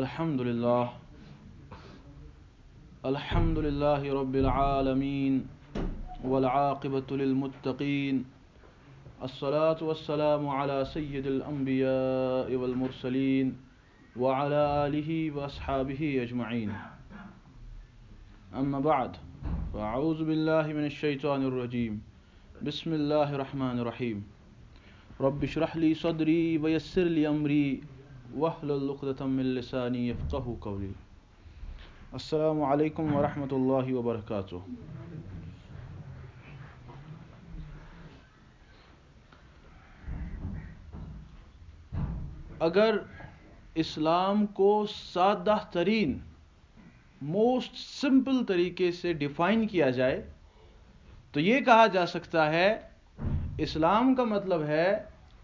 الحمد لله الحمد لله رب العالمين، والعاقبة للمتقين، الصلاة والسلام على سيد الأنبياء والمرسلين وعلى آله وأصحابه أجمعين. أما بعد، فأعوذ بالله من الشيطان الرجيم. بسم الله الرحمن الرحيم. رب اشرح لي صدري ويسر لي أمري. من لساني يفقه قولي. السلام علیکم ورحمۃ اللہ وبرکاتہ اگر اسلام کو سادہ ترین موسٹ سمپل طریقے سے ڈیفائن کیا جائے، تو یہ کہا جا سکتا ہے اسلام کا مطلب ہے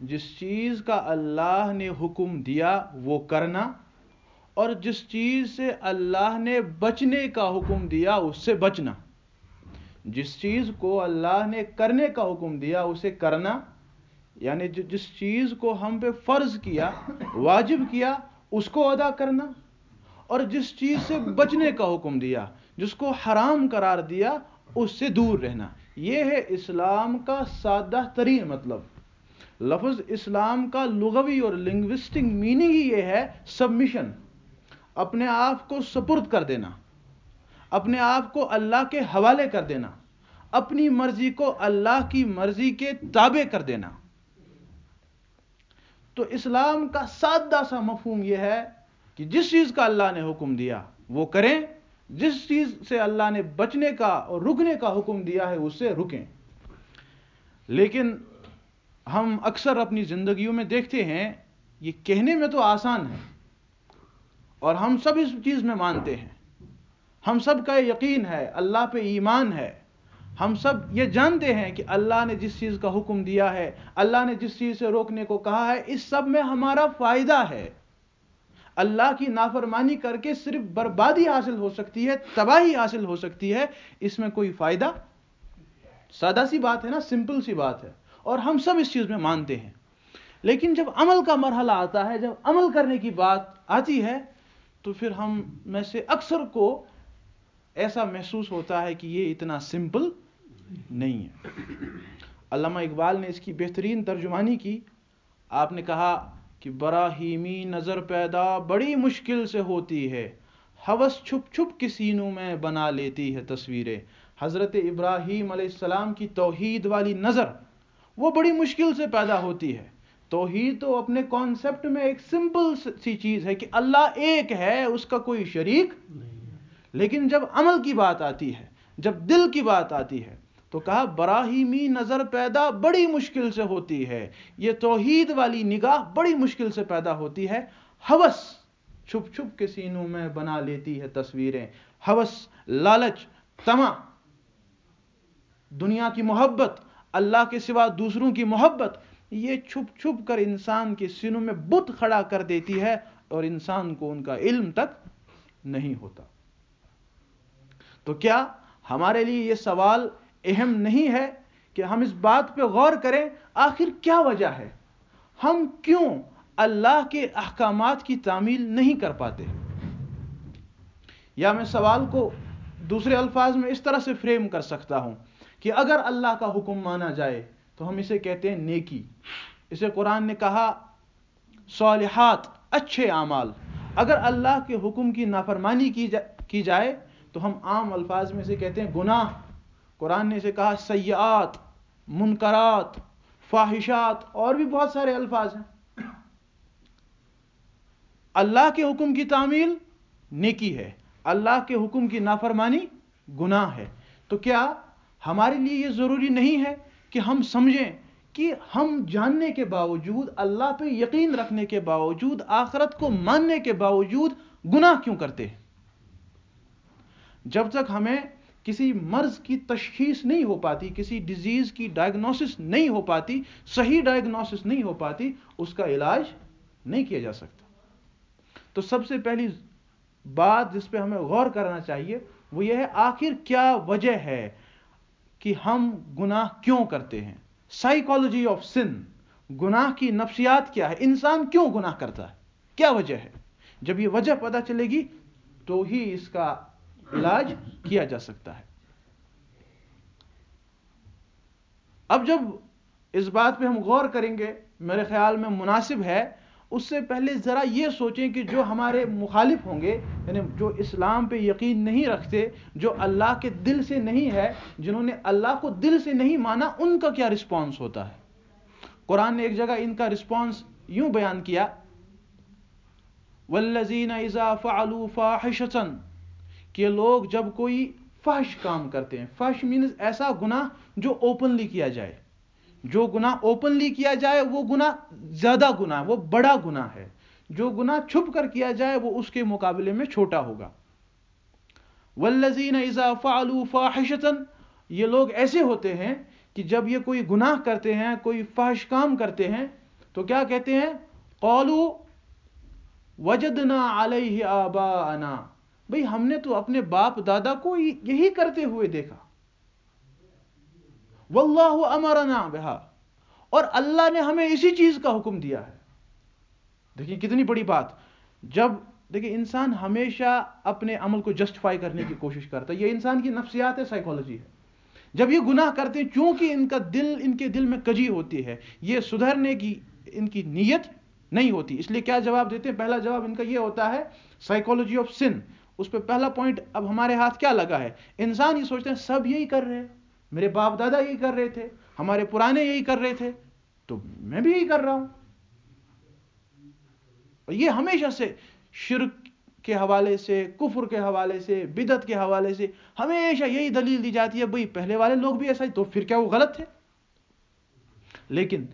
جس چیز کا اللہ نے حکم دیا وہ کرنا، اور جس چیز سے اللہ نے بچنے کا حکم دیا اس سے بچنا۔ جس چیز کو اللہ نے کرنے کا حکم دیا اسے کرنا یعنی جس چیز کو ہم پہ فرض کیا، واجب کیا، اس کو ادا کرنا۔ اور جس چیز سے بچنے کا حکم دیا، جس کو حرام قرار دیا، اس سے دور رہنا۔ یہ ہے اسلام کا سادہ ترین مطلب۔ لفظ اسلام کا لغوی اور لنگوسٹک میننگ ہی یہ ہے سبمیشن اپنے آپ کو سپرد کر دینا. اپنے آپ کو اللہ کے حوالے کر دینا. اپنی مرضی کو اللہ کی مرضی کے تابع کر دینا. تو اسلام کا سادہ سا مفہوم یہ ہے کہ جس چیز کا اللہ نے حکم دیا وہ کریں، جس چیز سے اللہ نے بچنے کا اور رکنے کا حکم دیا ہے، اس سے رکیں۔ لیکن ہم اکثر اپنی زندگیوں میں دیکھتے ہیں، یہ کہنے میں تو آسان ہے، اور ہم سب اس چیز میں مانتے ہیں۔ ہم سب کا یقین ہے، اللہ پہ ایمان ہے۔ ہم سب یہ جانتے ہیں کہ اللہ نے جس چیز کا حکم دیا ہے، اللہ نے جس چیز سے روکنے کو کہا ہے، اس سب میں ہمارا فائدہ ہے۔ اللہ کی نافرمانی کر کے صرف بربادی حاصل ہو سکتی ہے، تباہی حاصل ہو سکتی ہے، اس میں کوئی فائدہ؟ سادہ سی بات ہے نا، سمپل سی بات ہے۔ اور ہم سب اس چیز میں مانتے ہیں۔ لیکن جب عمل کا مرحلہ آتا ہے، جب عمل کرنے کی بات آتی ہے، تو پھر ہم میں سے اکثر کو ایسا محسوس ہوتا ہے کہ یہ اتنا سمپل نہیں ہے۔ علامہ اقبال نے اس کی بہترین ترجمانی کی۔ آپ نے کہا کہ براہیمی نظر پیدا بڑی مشکل سے ہوتی ہے۔ حوث چھپ چھپ کے سینوں میں بنا لیتی ہے تصویریں۔ حضرت ابراہیم علیہ السلام کی توحید والی نظر وہ بڑی مشکل سے پیدا ہوتی ہے۔ توحید تو اپنے کانسیپٹ میں ایک سمپل سی چیز ہے کہ اللہ ایک ہے، اس کا کوئی شریک لیکن جب عمل کی بات آتی ہے، جب دل کی بات آتی ہے، تو کہا براہیمی نظر پیدا بڑی مشکل سے ہوتی ہے۔ یہ توحید والی نگاہ بڑی مشکل سے پیدا ہوتی ہے۔ حوث چھپ چھپ کے سینوں میں بنا لیتی ہے تصویریں۔ حوث، لالچ تما دنیا کی محبت اللہ کے سوا دوسروں کی محبت، یہ چھپ چھپ کر انسان کے سینوں میں بت کھڑا کر دیتی ہے اور انسان کو ان کا علم تک نہیں ہوتا۔ تو کیا ہمارے لیے یہ سوال اہم نہیں ہے کہ ہم اس بات پہ غور کریں، آخر کیا وجہ ہے؟ ہم کیوں اللہ کے احکامات کی تعمیل نہیں کر پاتے؟ یا میں سوال کو دوسرے الفاظ میں اس طرح سے فریم کر سکتا ہوں۔ کہ اگر اللہ کا حکم مانا جائے تو ہم اسے کہتے ہیں نیکی۔ اسے قرآن نے کہا، صالحات، اچھے اعمال۔ اگر اللہ کے حکم کی نافرمانی کی جائے تو ہم عام الفاظ میں سے کہتے ہیں گناہ۔ قرآن نے اسے کہا سیاحت منکرات فواہشات اور بھی بہت سارے الفاظ ہیں۔ اللہ کے حکم کی تعمیل نیکی ہے۔ اللہ کے حکم کی نافرمانی گناہ ہے۔ تو کیا ہمارے لیے یہ ضروری نہیں ہے کہ ہم سمجھیں کہ ہم جاننے کے باوجود، اللہ پہ یقین رکھنے کے باوجود، آخرت کو ماننے کے باوجود گناہ کیوں کرتے ہیں؟ جب تک ہمیں کسی مرض کی تشخیص نہیں ہو پاتی، کسی ڈیزیز کی ڈائگنوسس نہیں ہو پاتی، صحیح ڈائگنوسس نہیں ہو پاتی، اس کا علاج نہیں کیا جا سکتا۔ تو سب سے پہلی بات جس پہ ہمیں غور کرنا چاہیے، وہ یہ ہے آخر کیا وجہ ہے؟ کہ ہم گناہ کیوں کرتے ہیں؟ سائیکالوجی آف سن گناہ کی نفسیات کیا ہے؟ انسان کیوں گناہ کرتا ہے؟ کیا وجہ ہے؟ جب یہ وجہ پتہ چلے گی تو ہی اس کا علاج کیا جا سکتا ہے۔ اب جب اس بات پہ ہم غور کریں گے، میرے خیال میں مناسب ہے اس سے پہلے ذرا یہ سوچیں کہ جو ہمارے مخالف ہوں گے یعنی جو اسلام پہ یقین نہیں رکھتے، جو اللہ کے دل سے نہیں ہے، جنہوں نے اللہ کو دل سے نہیں مانا، ان کا کیا رسپانس ہوتا ہے؟ قرآن نے ایک جگہ ان کا رسپانس یوں بیان کیا والذین اذا فعلوا فاحشتا کہ لوگ جب کوئی فحش کام کرتے ہیں، فحش مینز ایسا گناہ جو اوپنلی کیا جائے۔ جو گناہ اوپنلی کیا جائے، وہ گناہ زیادہ گناہ، وہ بڑا گناہ ہے۔ جو گناہ چھپ کر کیا جائے، وہ اس کے مقابلے میں چھوٹا ہوگا۔ والذین اذا فعلوا فاحشتا یہ لوگ ایسے ہوتے ہیں کہ جب یہ کوئی گناہ کرتے ہیں، کوئی فحش کام کرتے ہیں، تو کیا کہتے ہیں؟ قالوا وجدنا علیہ آباءنا۔ بھئی ہم نے تو اپنے باپ دادا کو یہی کرتے ہوئے دیکھا۔ واللہ امرنا بہا۔ اور اللہ نے ہمیں اسی چیز کا حکم دیا ہے۔ دیکھیں کتنی بڑی بات۔ جب دیکھیں انسان ہمیشہ اپنے عمل کو جسٹیفائی کرنے کی کوشش کرتا ہے، یہ انسان کی نفسیات ہے سائیکالوجی ہے۔ جب یہ گناہ کرتے ہیں، چونکہ ان کا دل، ان کے دل میں کجی ہوتی ہے، یہ سدھرنے کی، ان کی نیت نہیں ہوتی۔ اس لیے کیا جواب دیتے ہیں؟ پہلا جواب ان کا یہ ہوتا ہے سائیکالوجی آف سن اس پہ پہلا پوائنٹ اب ہمارے ہاتھ کیا لگا ہے؟ انسان یہ سوچتے ہیں سب یہی کر رہے ہیں۔ میرے باپ دادا یہی کر رہے تھے، ہمارے پرانے یہی کر رہے تھے، تو میں بھی یہی کر رہا ہوں۔ یہ ہمیشہ سے شرک کے حوالے سے، کفر کے حوالے سے بدت کے حوالے سے ہمیشہ یہی دلیل دی جاتی ہے، بھئی پہلے والے لوگ بھی ایسا ہی، تو پھر کیا وہ غلط تھے؟ لیکن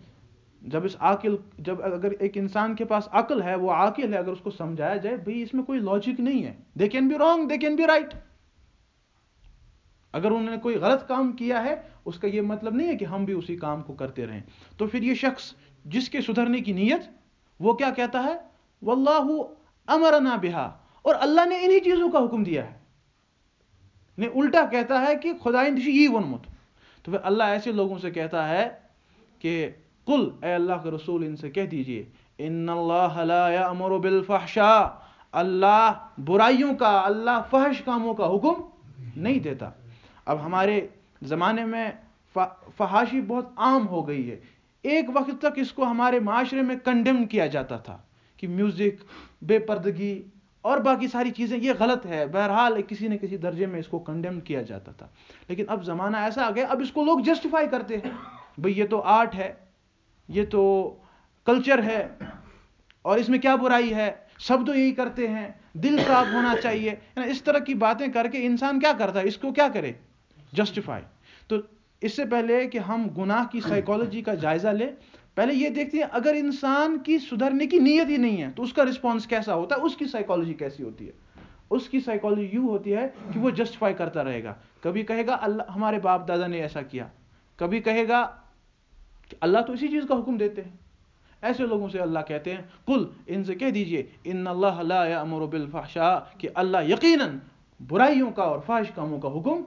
جب اس عقل جب اگر ایک انسان کے پاس عقل ہے، وہ عقل ہے، اگر اس کو سمجھایا جائے، بھئی اس میں کوئی لاجک نہیں ہے۔ They can be wrong they can be right اگر انہوں نے کوئی غلط کام کیا ہے، اس کا یہ مطلب نہیں ہے کہ ہم بھی اسی کام کو کرتے رہیں۔ تو پھر یہ شخص جس کے سدھرنے کی نیت، وہ کیا کہتا ہے؟ واللہ امرنا بہا اور اللہ نے انہی چیزوں کا حکم دیا ہے۔ نے الٹا کہتا ہے کہ خدا یہ ونمت تو پھر اللہ ایسے لوگوں سے کہتا ہے کہ قل، اے اللہ کے رسول، ان سے کہہ دیجیے، ان اللہ لا یامر بالفحشاء اللہ برائیوں کا، اللہ فحش کاموں کا حکم نہیں دیتا۔ اب ہمارے زمانے میں فحاشی بہت عام ہو گئی ہے۔ ایک وقت تک اس کو ہمارے معاشرے میں کنڈیم کیا جاتا تھا کہ میوزک بے پردگی اور باقی ساری چیزیں، یہ غلط ہے۔ بہرحال کسی نہ کسی درجے میں اس کو کنڈیم کیا جاتا تھا۔ لیکن اب زمانہ ایسا آ گیا، اب اس کو لوگ جسٹیفائی کرتے ہیں۔ بھئی یہ تو آرٹ ہے، یہ تو کلچر ہے، اور اس میں کیا برائی ہے؟ سب تو یہی کرتے ہیں۔ دل صاف ہونا چاہیے۔ یعنی اس طرح کی باتیں کر کے انسان کیا کرتا ہے؟ اس کو کیا کرے؟ جسٹیفائی تو اس سے پہلے کہ ہم گناہ کی سائیکالوجی کا جائزہ لیں، پہلے یہ دیکھتے ہیں، اگر انسان کی سدھرنے کی نیت ہی نہیں ہے، تو اس کا رسپانس کیسا ہوتا ہے؟ اس کی سائیکالوجی کیسی ہوتی ہے؟ اس کی سائیکالوجی یوں ہوتی ہے کہ وہ جسٹیفائی کرتا رہے گا۔ کبھی کہے گا، اللہ، ہمارے باپ دادا نے ایسا کیا۔ کبھی کہے گا کہ اللہ تو اسی چیز کا حکم دیتے ہیں۔ ایسے لوگوں سے اللہ کہتے ہیں کل ان سے کہہ دیجیے، ان اللہ لا یامر بالفحشاء، کہ اللہ یقیناً برائیوں کا اور فحش کاموں کا حکم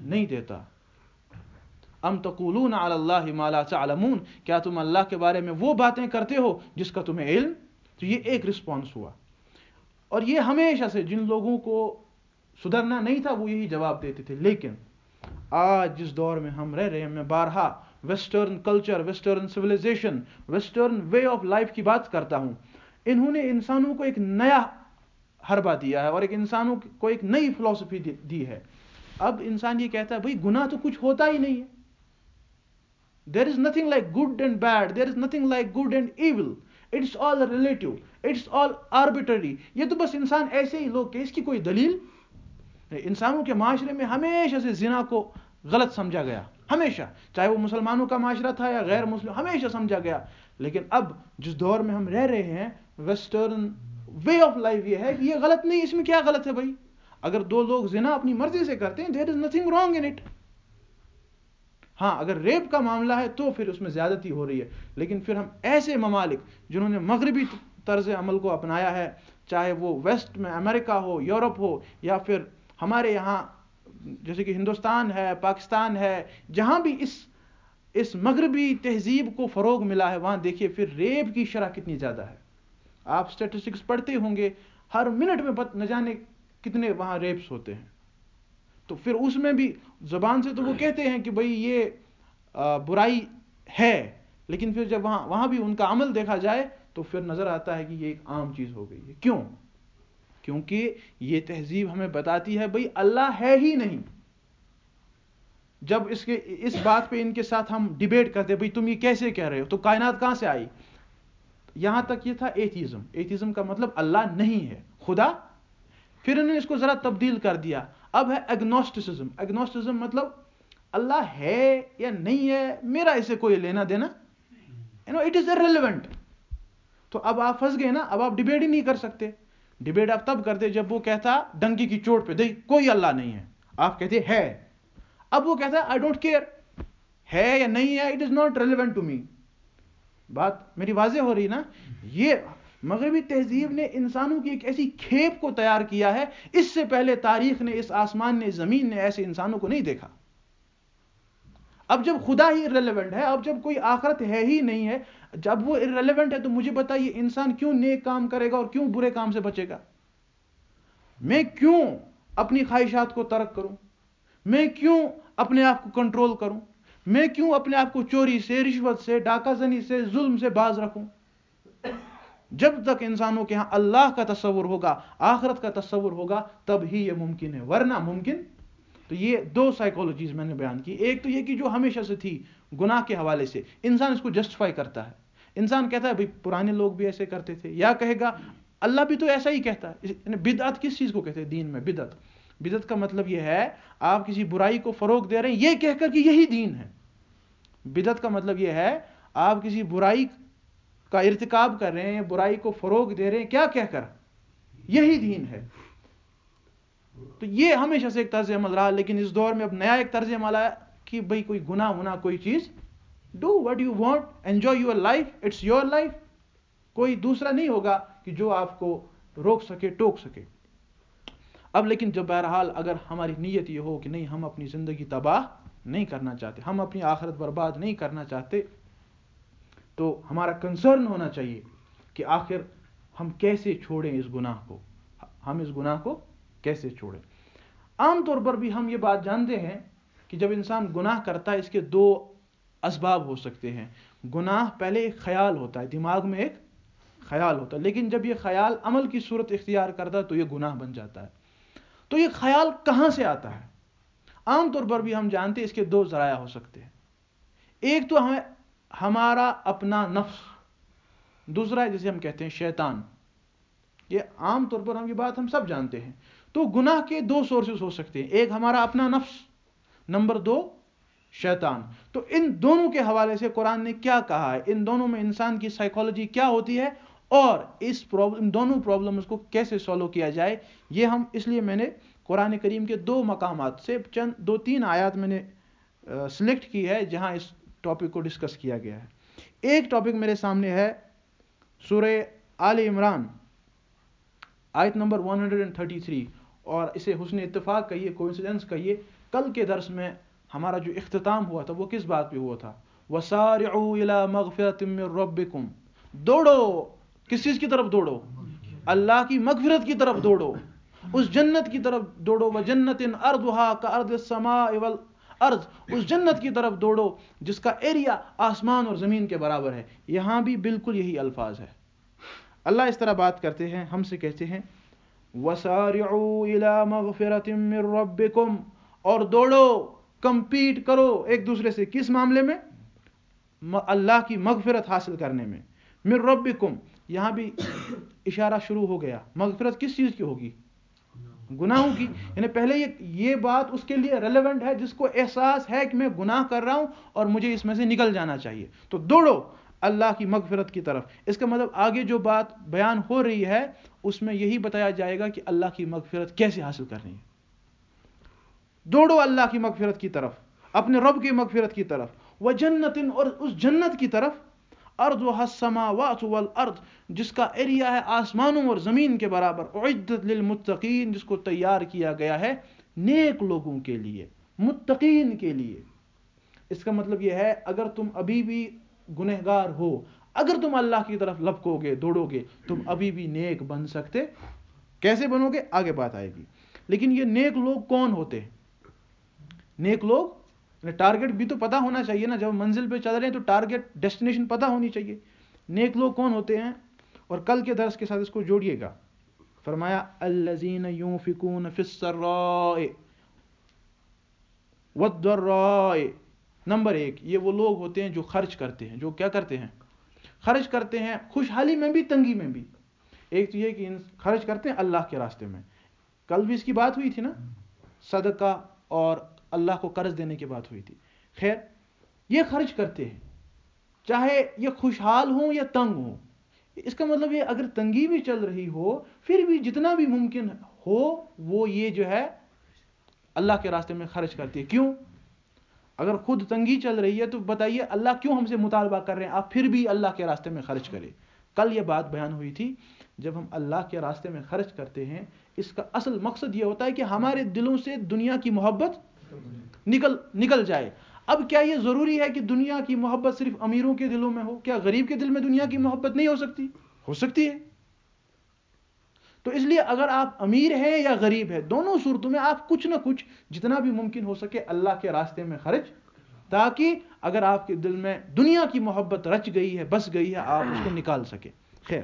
نہیں دیتا۔ ام تقولون علی اللہ ما لا تعلمون، کیا تم اللہ کے بارے میں وہ باتیں کرتے ہو جس کا تمہیں علم؟ تو یہ ایک رسپانس ہوا۔ اور یہ ہمیشہ سے جن لوگوں کو سدھرنا نہیں تھا، وہ یہی جواب دیتے تھے۔ لیکن آج جس دور میں ہم رہ رہے ہیں، میں بارہا western culture western civilization western way of life کی بات کرتا ہوں، انہوں نے انسانوں کو ایک نیا حربہ دیا ہے اور ایک انسانوں کو ایک نئی فلسفی دی ہے۔ اب انسان یہ کہتا ہے بھائی گناہ تو کچھ ہوتا ہی نہیں ہے۔ There is nothing like good and bad there is nothing like good and evil it's all relative it's all arbitrary یہ تو بس انسان ایسے ہی لوگ کہ اس کی کوئی دلیل انسانوں کے معاشرے میں ہمیشہ سے زنا کو غلط سمجھا گیا۔ ہمیشہ۔ چاہے وہ مسلمانوں کا معاشرہ تھا یا غیر مسلم، ہمیشہ سمجھا گیا۔ لیکن اب جس دور میں ہم رہ رہے ہیں ویسٹرن وے آف لائف یہ ہے کہ یہ غلط نہیں، اس میں کیا غلط ہے بھائی؟ اگر دو لوگ زنا اپنی مرضی سے کرتے ہیں there is nothing wrong in it ہاں اگر ریپ کا معاملہ ہے تو پھر اس میں زیادتی ہو رہی ہے۔ لیکن پھر ہم ایسے ممالک جنہوں نے مغربی طرز عمل کو اپنایا ہے، چاہے وہ ویسٹ میں امریکہ ہو یورپ ہو، یا پھر ہمارے یہاں جیسے کہ ہندوستان ہے، پاکستان ہے، جہاں بھی اس اس مغربی تہذیب کو فروغ ملا ہے، وہاں دیکھیے پھر ریپ کی شرح کتنی زیادہ ہے۔ آپ اسٹیٹسٹکس پڑھتے ہوں گے، ہر منٹ میں نہ جانے کتنے وہاں ریپس ہوتے ہیں۔ تو پھر اس میں بھی زبان سے تو وہ کہتے ہیں کہ بھئی یہ برائی ہے، لیکن پھر جب وہاں وہاں بھی ان کا عمل دیکھا جائے تو پھر نظر آتا ہے کہ یہ ایک عام چیز ہو گئی ہے۔ کیوں؟ کیونکہ یہ تہذیب ہمیں بتاتی ہے بھئی اللہ ہے ہی نہیں۔ جب اس کے اس بات پہ ان کے ساتھ ہم ڈیبیٹ کرتے بھئی تم یہ کیسے کہہ رہے ہو؟ تو کائنات کہاں سے آئی؟ یہاں تک یہ تھا ایتھیزم ایتھیزم کا مطلب اللہ نہیں ہے. خدا؟ پھر انہوں نے اس کو ذرا تبدیل کر دیا. اب ہے اگنوسٹسزم اگنوسٹسزم مطلب اللہ ہے یا نہیں ہے؟ میرا اسے کوئی لینا دینا اٹ از ریلیونٹ تو اب آپ پھنس گئے نا؟ اب آپ ڈبیٹ ہی نہیں کر سکتے. ڈبیٹ آپ تب کرتے جب وہ کہتا ڈنکی کی چوٹ پہ، دیکھ، کوئی اللہ نہیں ہے. آپ کہتے ہے. اب وہ کہتا ہے آئی ڈونٹ کیئر ہے یا نہیں ہے؟ It is not relevant to me بات میری واضح ہو رہی نا؟ یہ مغربی تہذیب نے انسانوں کی ایک ایسی کھیپ کو تیار کیا ہے، اس سے پہلے تاریخ نے، اس آسمان نے، زمین نے ایسے انسانوں کو نہیں دیکھا۔ اب جب خدا ہی ریلیونٹ ہے، اب جب کوئی آخرت ہے ہی نہیں ہے، جب وہ ریلیونٹ ہے تو مجھے بتائیے انسان کیوں نیک کام کرے گا اور کیوں برے کام سے بچے گا؟ میں کیوں اپنی خواہشات کو ترک کروں؟ میں کیوں اپنے آپ کو کنٹرول کروں؟ میں کیوں اپنے آپ کو چوری سے، رشوت سے، ڈاکہ زنی سے، ظلم سے باز رکھوں؟ جب تک انسانوں کے ہاں اللہ کا تصور ہوگا، آخرت کا تصور ہوگا، تب ہی یہ ممکن ہے۔ ورنہ ممکن؟ تو یہ دو سائیکولوجیز میں نے بیان کی۔ ایک تو یہ کہ جو ہمیشہ سے تھی، گناہ کے حوالے سے۔ انسان اس کو جسٹیفائی کرتا ہے۔ انسان کہتا ہے، بھائی، پرانے لوگ بھی ایسے کرتے تھے۔ یا کہے گا، اللہ بھی تو ایسا ہی کہتا ہے۔ یعنی بدعت کس چیز کو کہتے ہیں؟ دین میں، بدعت۔ بدعت کا مطلب یہ ہے، آپ کسی برائی کو فروغ دے رہے ہیں، یہ کہہ کر کہ یہی دین ہے۔ بدعت کا مطلب یہ ہے، آپ کسی برائی کا ارتکاب کر رہے ہیں برائی کو فروغ دے رہے ہیں، کیا کہہ کر؟ یہی دین ہے۔ تو یہ ہمیشہ سے ایک طرز عمل رہا، لیکن اس دور میں اب نیا ایک طرز عمل آیا کہ بھائی کوئی گناہ ہونا کوئی چیز۔ Do what you want enjoy your life it's your life کوئی دوسرا نہیں ہوگا کہ جو آپ کو روک سکے، ٹوک سکے۔ اب لیکن جب بہرحال اگر ہماری نیت یہ ہو کہ نہیں، ہم اپنی زندگی تباہ نہیں کرنا چاہتے۔ ہم اپنی آخرت برباد نہیں کرنا چاہتے۔ تو ہمارا کنسرن ہونا چاہیے کہ آخر ہم کیسے چھوڑیں اس گناہ کو؟ ہم اس گناہ کو کیسے چھوڑیں؟ عام طور پر بھی ہم یہ بات جانتے ہیں کہ جب انسان گناہ کرتا ہے، اس کے دو اسباب ہو سکتے ہیں۔ گناہ پہلے ایک خیال ہوتا ہے، دماغ میں ایک خیال ہوتا ہے، لیکن جب یہ خیال عمل کی صورت اختیار کرتا ہے تو یہ گناہ بن جاتا ہے۔ تو یہ خیال کہاں سے آتا ہے؟ عام طور پر بھی ہم جانتے ہیں اس کے دو ذرائع ہو سکتے ہیں۔ ایک تو ہمیں ہمارا اپنا نفس، دوسرا ہے جسے ہم کہتے ہیں شیطان۔ یہ عام طور پر ہم یہ بات ہم سب جانتے ہیں۔ تو گناہ کے دو سورسز ہو سکتے ہیں۔ ایک ہمارا اپنا نفس، نمبر دو، شیطان۔ تو ان دونوں کے حوالے سے قرآن نے کیا کہا ہے؟ ان دونوں میں انسان کی سائیکالوجی کیا ہوتی ہے؟ اور اس پرابلم دونوں پرابلمز کو کیسے سولو کیا جائے؟ یہ ہم اس لیے میں نے قرآن کریم کے دو مقامات سے چند دو تین آیات میں نے سلیکٹ کی ہے جہاں اس ٹاپک کو ڈسکس کیا گیا ہے۔ ایک ٹاپک میرے سامنے ہے سورہ آل عمران، آیت نمبر 133 اور اسے حسن اتفاق کہیے کوئنسیڈنس کہیے، کل کے درس میں ہمارا جو اختتام ہوا تھا وہ کس بات پہ ہوا تھا؟ وَسَارِعُوا إِلَى مَغْفِرَةٍ مِّن رَبِّكُمْ۔ دوڑو، کس چیز کی طرف دوڑو؟ اللہ کی مغفرت کی طرف دوڑو۔ اس جنت کی طرف دوڑو وہ جنت اردوہا کا ارد سما ارض اس جنت کی طرف دوڑو جس کا ایریا آسمان اور زمین کے برابر ہے۔ یہاں بھی بالکل یہی الفاظ ہے۔ اللہ اس طرح بات کرتے ہیں، ہم سے کہتے ہیں، وسارعوا الى مغفرت من ربکم اور دوڑو، کمپیٹ کرو ایک دوسرے سے۔ کس معاملے میں؟ اللہ کی مغفرت حاصل کرنے میں۔ من ربکم یہاں بھی اشارہ شروع ہو گیا۔ مغفرت کس چیز کی ہوگی؟ گناہوں کی یعنی پہلے یہ بات اس کے لیے ریلیونٹ ہے، جس کو احساس ہے کہ میں گناہ کر رہا ہوں اور مجھے اس میں سے نکل جانا چاہیے۔ تو دوڑو اللہ کی مغفرت کی طرف۔ اس کا مطلب آگے جو بات بیان ہو رہی ہے، اس میں یہی بتایا جائے گا کہ اللہ کی مغفرت کیسے حاصل کرنی ہے۔ دوڑو اللہ کی مغفرت کی طرف، اپنے رب کی مغفرت کی طرف۔ وہ جنت اور اس جنت کی طرف۔ ارض و السماوات والارض جس کا ایریا ہے آسمانوں اور زمین کے برابر. اعدت للمتقین، جس کو تیار کیا گیا ہے نیک لوگوں کے لیے، متقین کے لیے. اس کا مطلب یہ ہے، اگر تم ابھی بھی گنہگار ہو، اگر تم اللہ کی طرف لپکو گے، دوڑو گے، تم ابھی بھی نیک بن سکتے. کیسے بنو گے؟ آگے بات آئے گی. لیکن یہ نیک لوگ کون ہوتے ہیں؟ نیک لوگ یعنی ٹارگیٹ بھی تو پتا ہونا چاہیے نا، جب منزل پہ چل رہے ہیں تو ٹارگیٹ ڈیسٹینیشن پتا ہونی چاہیے۔ نیک لوگ کون ہوتے ہیں؟ اور کل کے درس کے ساتھ اس کو جوڑیے گا۔ فرمایا، الذین یونفقون فی السراء نمبر ایک، یہ وہ لوگ ہوتے ہیں جو خرچ کرتے ہیں۔ جو کیا کرتے ہیں؟ خرچ کرتے ہیں، خوشحالی میں بھی، تنگی میں بھی۔ ایک تو یہ کہ خرچ کرتے ہیں اللہ کے راستے میں۔ کل بھی اس کی بات ہوئی تھی نا؟ صدقہ اور اللہ کو قرض دینے کی بات ہوئی تھی۔ خیر، یہ خرچ کرتے ہیں۔ چاہے یہ خوشحال ہوں یا تنگ ہوں، اس کا مطلب یہ اگر تنگی بھی چل رہی ہو، پھر بھی جتنا بھی ممکن ہو، وہ یہ جو ہے اللہ کے راستے میں خرچ کرتی ہے۔ کیوں؟ اگر خود تنگی چل رہی ہے تو بتائیے اللہ کیوں ہم سے مطالبہ کر رہے ہیں؟ آپ پھر بھی اللہ کے راستے میں خرچ کریں۔ کل یہ بات بیان ہوئی تھی، جب ہم اللہ کے راستے میں خرچ کرتے ہیں، اس کا اصل مقصد یہ ہوتا ہے کہ ہمارے دلوں سے دنیا کی محبت نکل نکل جائے۔ اب کیا یہ ضروری ہے کہ دنیا کی محبت صرف امیروں کے دلوں میں ہو؟ کیا غریب کے دل میں دنیا کی محبت نہیں ہو سکتی؟ ہو سکتی ہے۔ تو اس لیے اگر آپ امیر ہیں یا غریب ہے دونوں صورتوں میں آپ کچھ نہ کچھ جتنا بھی ممکن ہو سکے اللہ کے راستے میں خرچ، تاکہ اگر آپ کے دل میں دنیا کی محبت رچ گئی ہے، بس گئی ہے، آپ اس کو نکال سکے خیر۔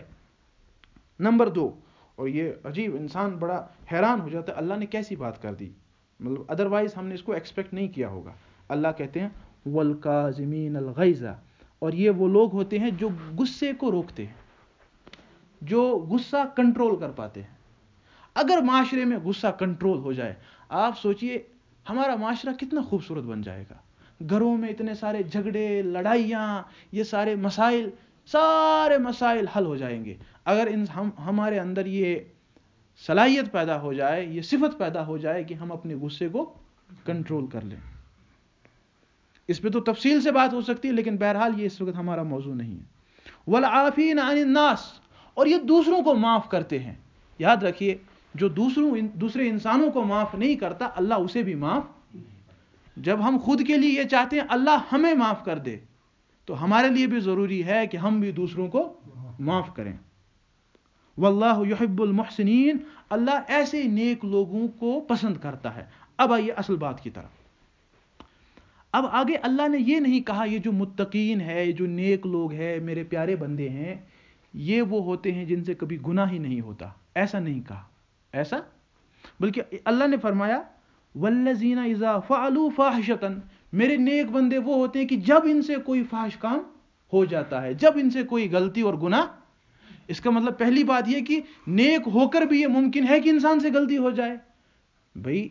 نمبر دو، اور یہ عجیب انسان بڑا حیران ہو جاتا ہے، اللہ نے کیسی بات کر دی؟ مطلب ادروائز ہم نے اس کو ایکسپیکٹ نہیں کیا ہوگا۔ اللہ کہتے ہیں ولکازمین الغیزہ اور یہ وہ لوگ ہوتے ہیں جو غصے کو روکتے ہیں، جو غصہ کنٹرول کر پاتے ہیں۔ اگر معاشرے میں غصہ کنٹرول ہو جائے، آپ سوچئے ہمارا معاشرہ کتنا خوبصورت بن جائے گا۔ گھروں میں اتنے سارے جھگڑے، لڑائیاں، یہ سارے مسائل سارے مسائل حل ہو جائیں گے۔ اگر ان ہم ہمارے اندر یہ صلاحیت پیدا ہو جائے، یہ صفت پیدا ہو جائے کہ ہم اپنے غصے کو کنٹرول کر لیں۔ اس پہ تو تفصیل سے بات ہو سکتی ہے، لیکن بہرحال یہ اس وقت ہمارا موضوع نہیں ہے۔ والعافین عن الناس، اور یہ دوسروں کو معاف کرتے ہیں۔ یاد رکھیے، جو دوسروں دوسرے انسانوں کو معاف نہیں کرتا، اللہ اسے بھی معاف جب ہم خود کے لیے یہ چاہتے ہیں، اللہ ہمیں معاف کر دے، تو ہمارے لیے بھی ضروری ہے کہ ہم بھی دوسروں کو معاف کریں۔ واللہ یحب المحسنین، اللہ ایسے نیک لوگوں کو پسند کرتا ہے۔ اب آئیے اصل بات کی طرف۔ اب آگے اللہ نے یہ نہیں کہا، یہ جو متقین ہے جو نیک لوگ ہے میرے پیارے بندے ہیں، یہ وہ ہوتے ہیں جن سے کبھی گناہ ہی نہیں ہوتا۔ ایسا نہیں کہا۔ ایسا؟ بلکہ اللہ نے فرمایا والذین اذا فعلوا فاحشتا میرے نیک بندے وہ ہوتے ہیں کہ جب ان سے کوئی فاحش کام ہو جاتا ہے، جب ان سے کوئی غلطی اور گناہ اس کا مطلب پہلی بات یہ کہ نیک ہو کر بھی یہ ممکن ہے کہ انسان سے غلطی ہو جائے۔ بھائی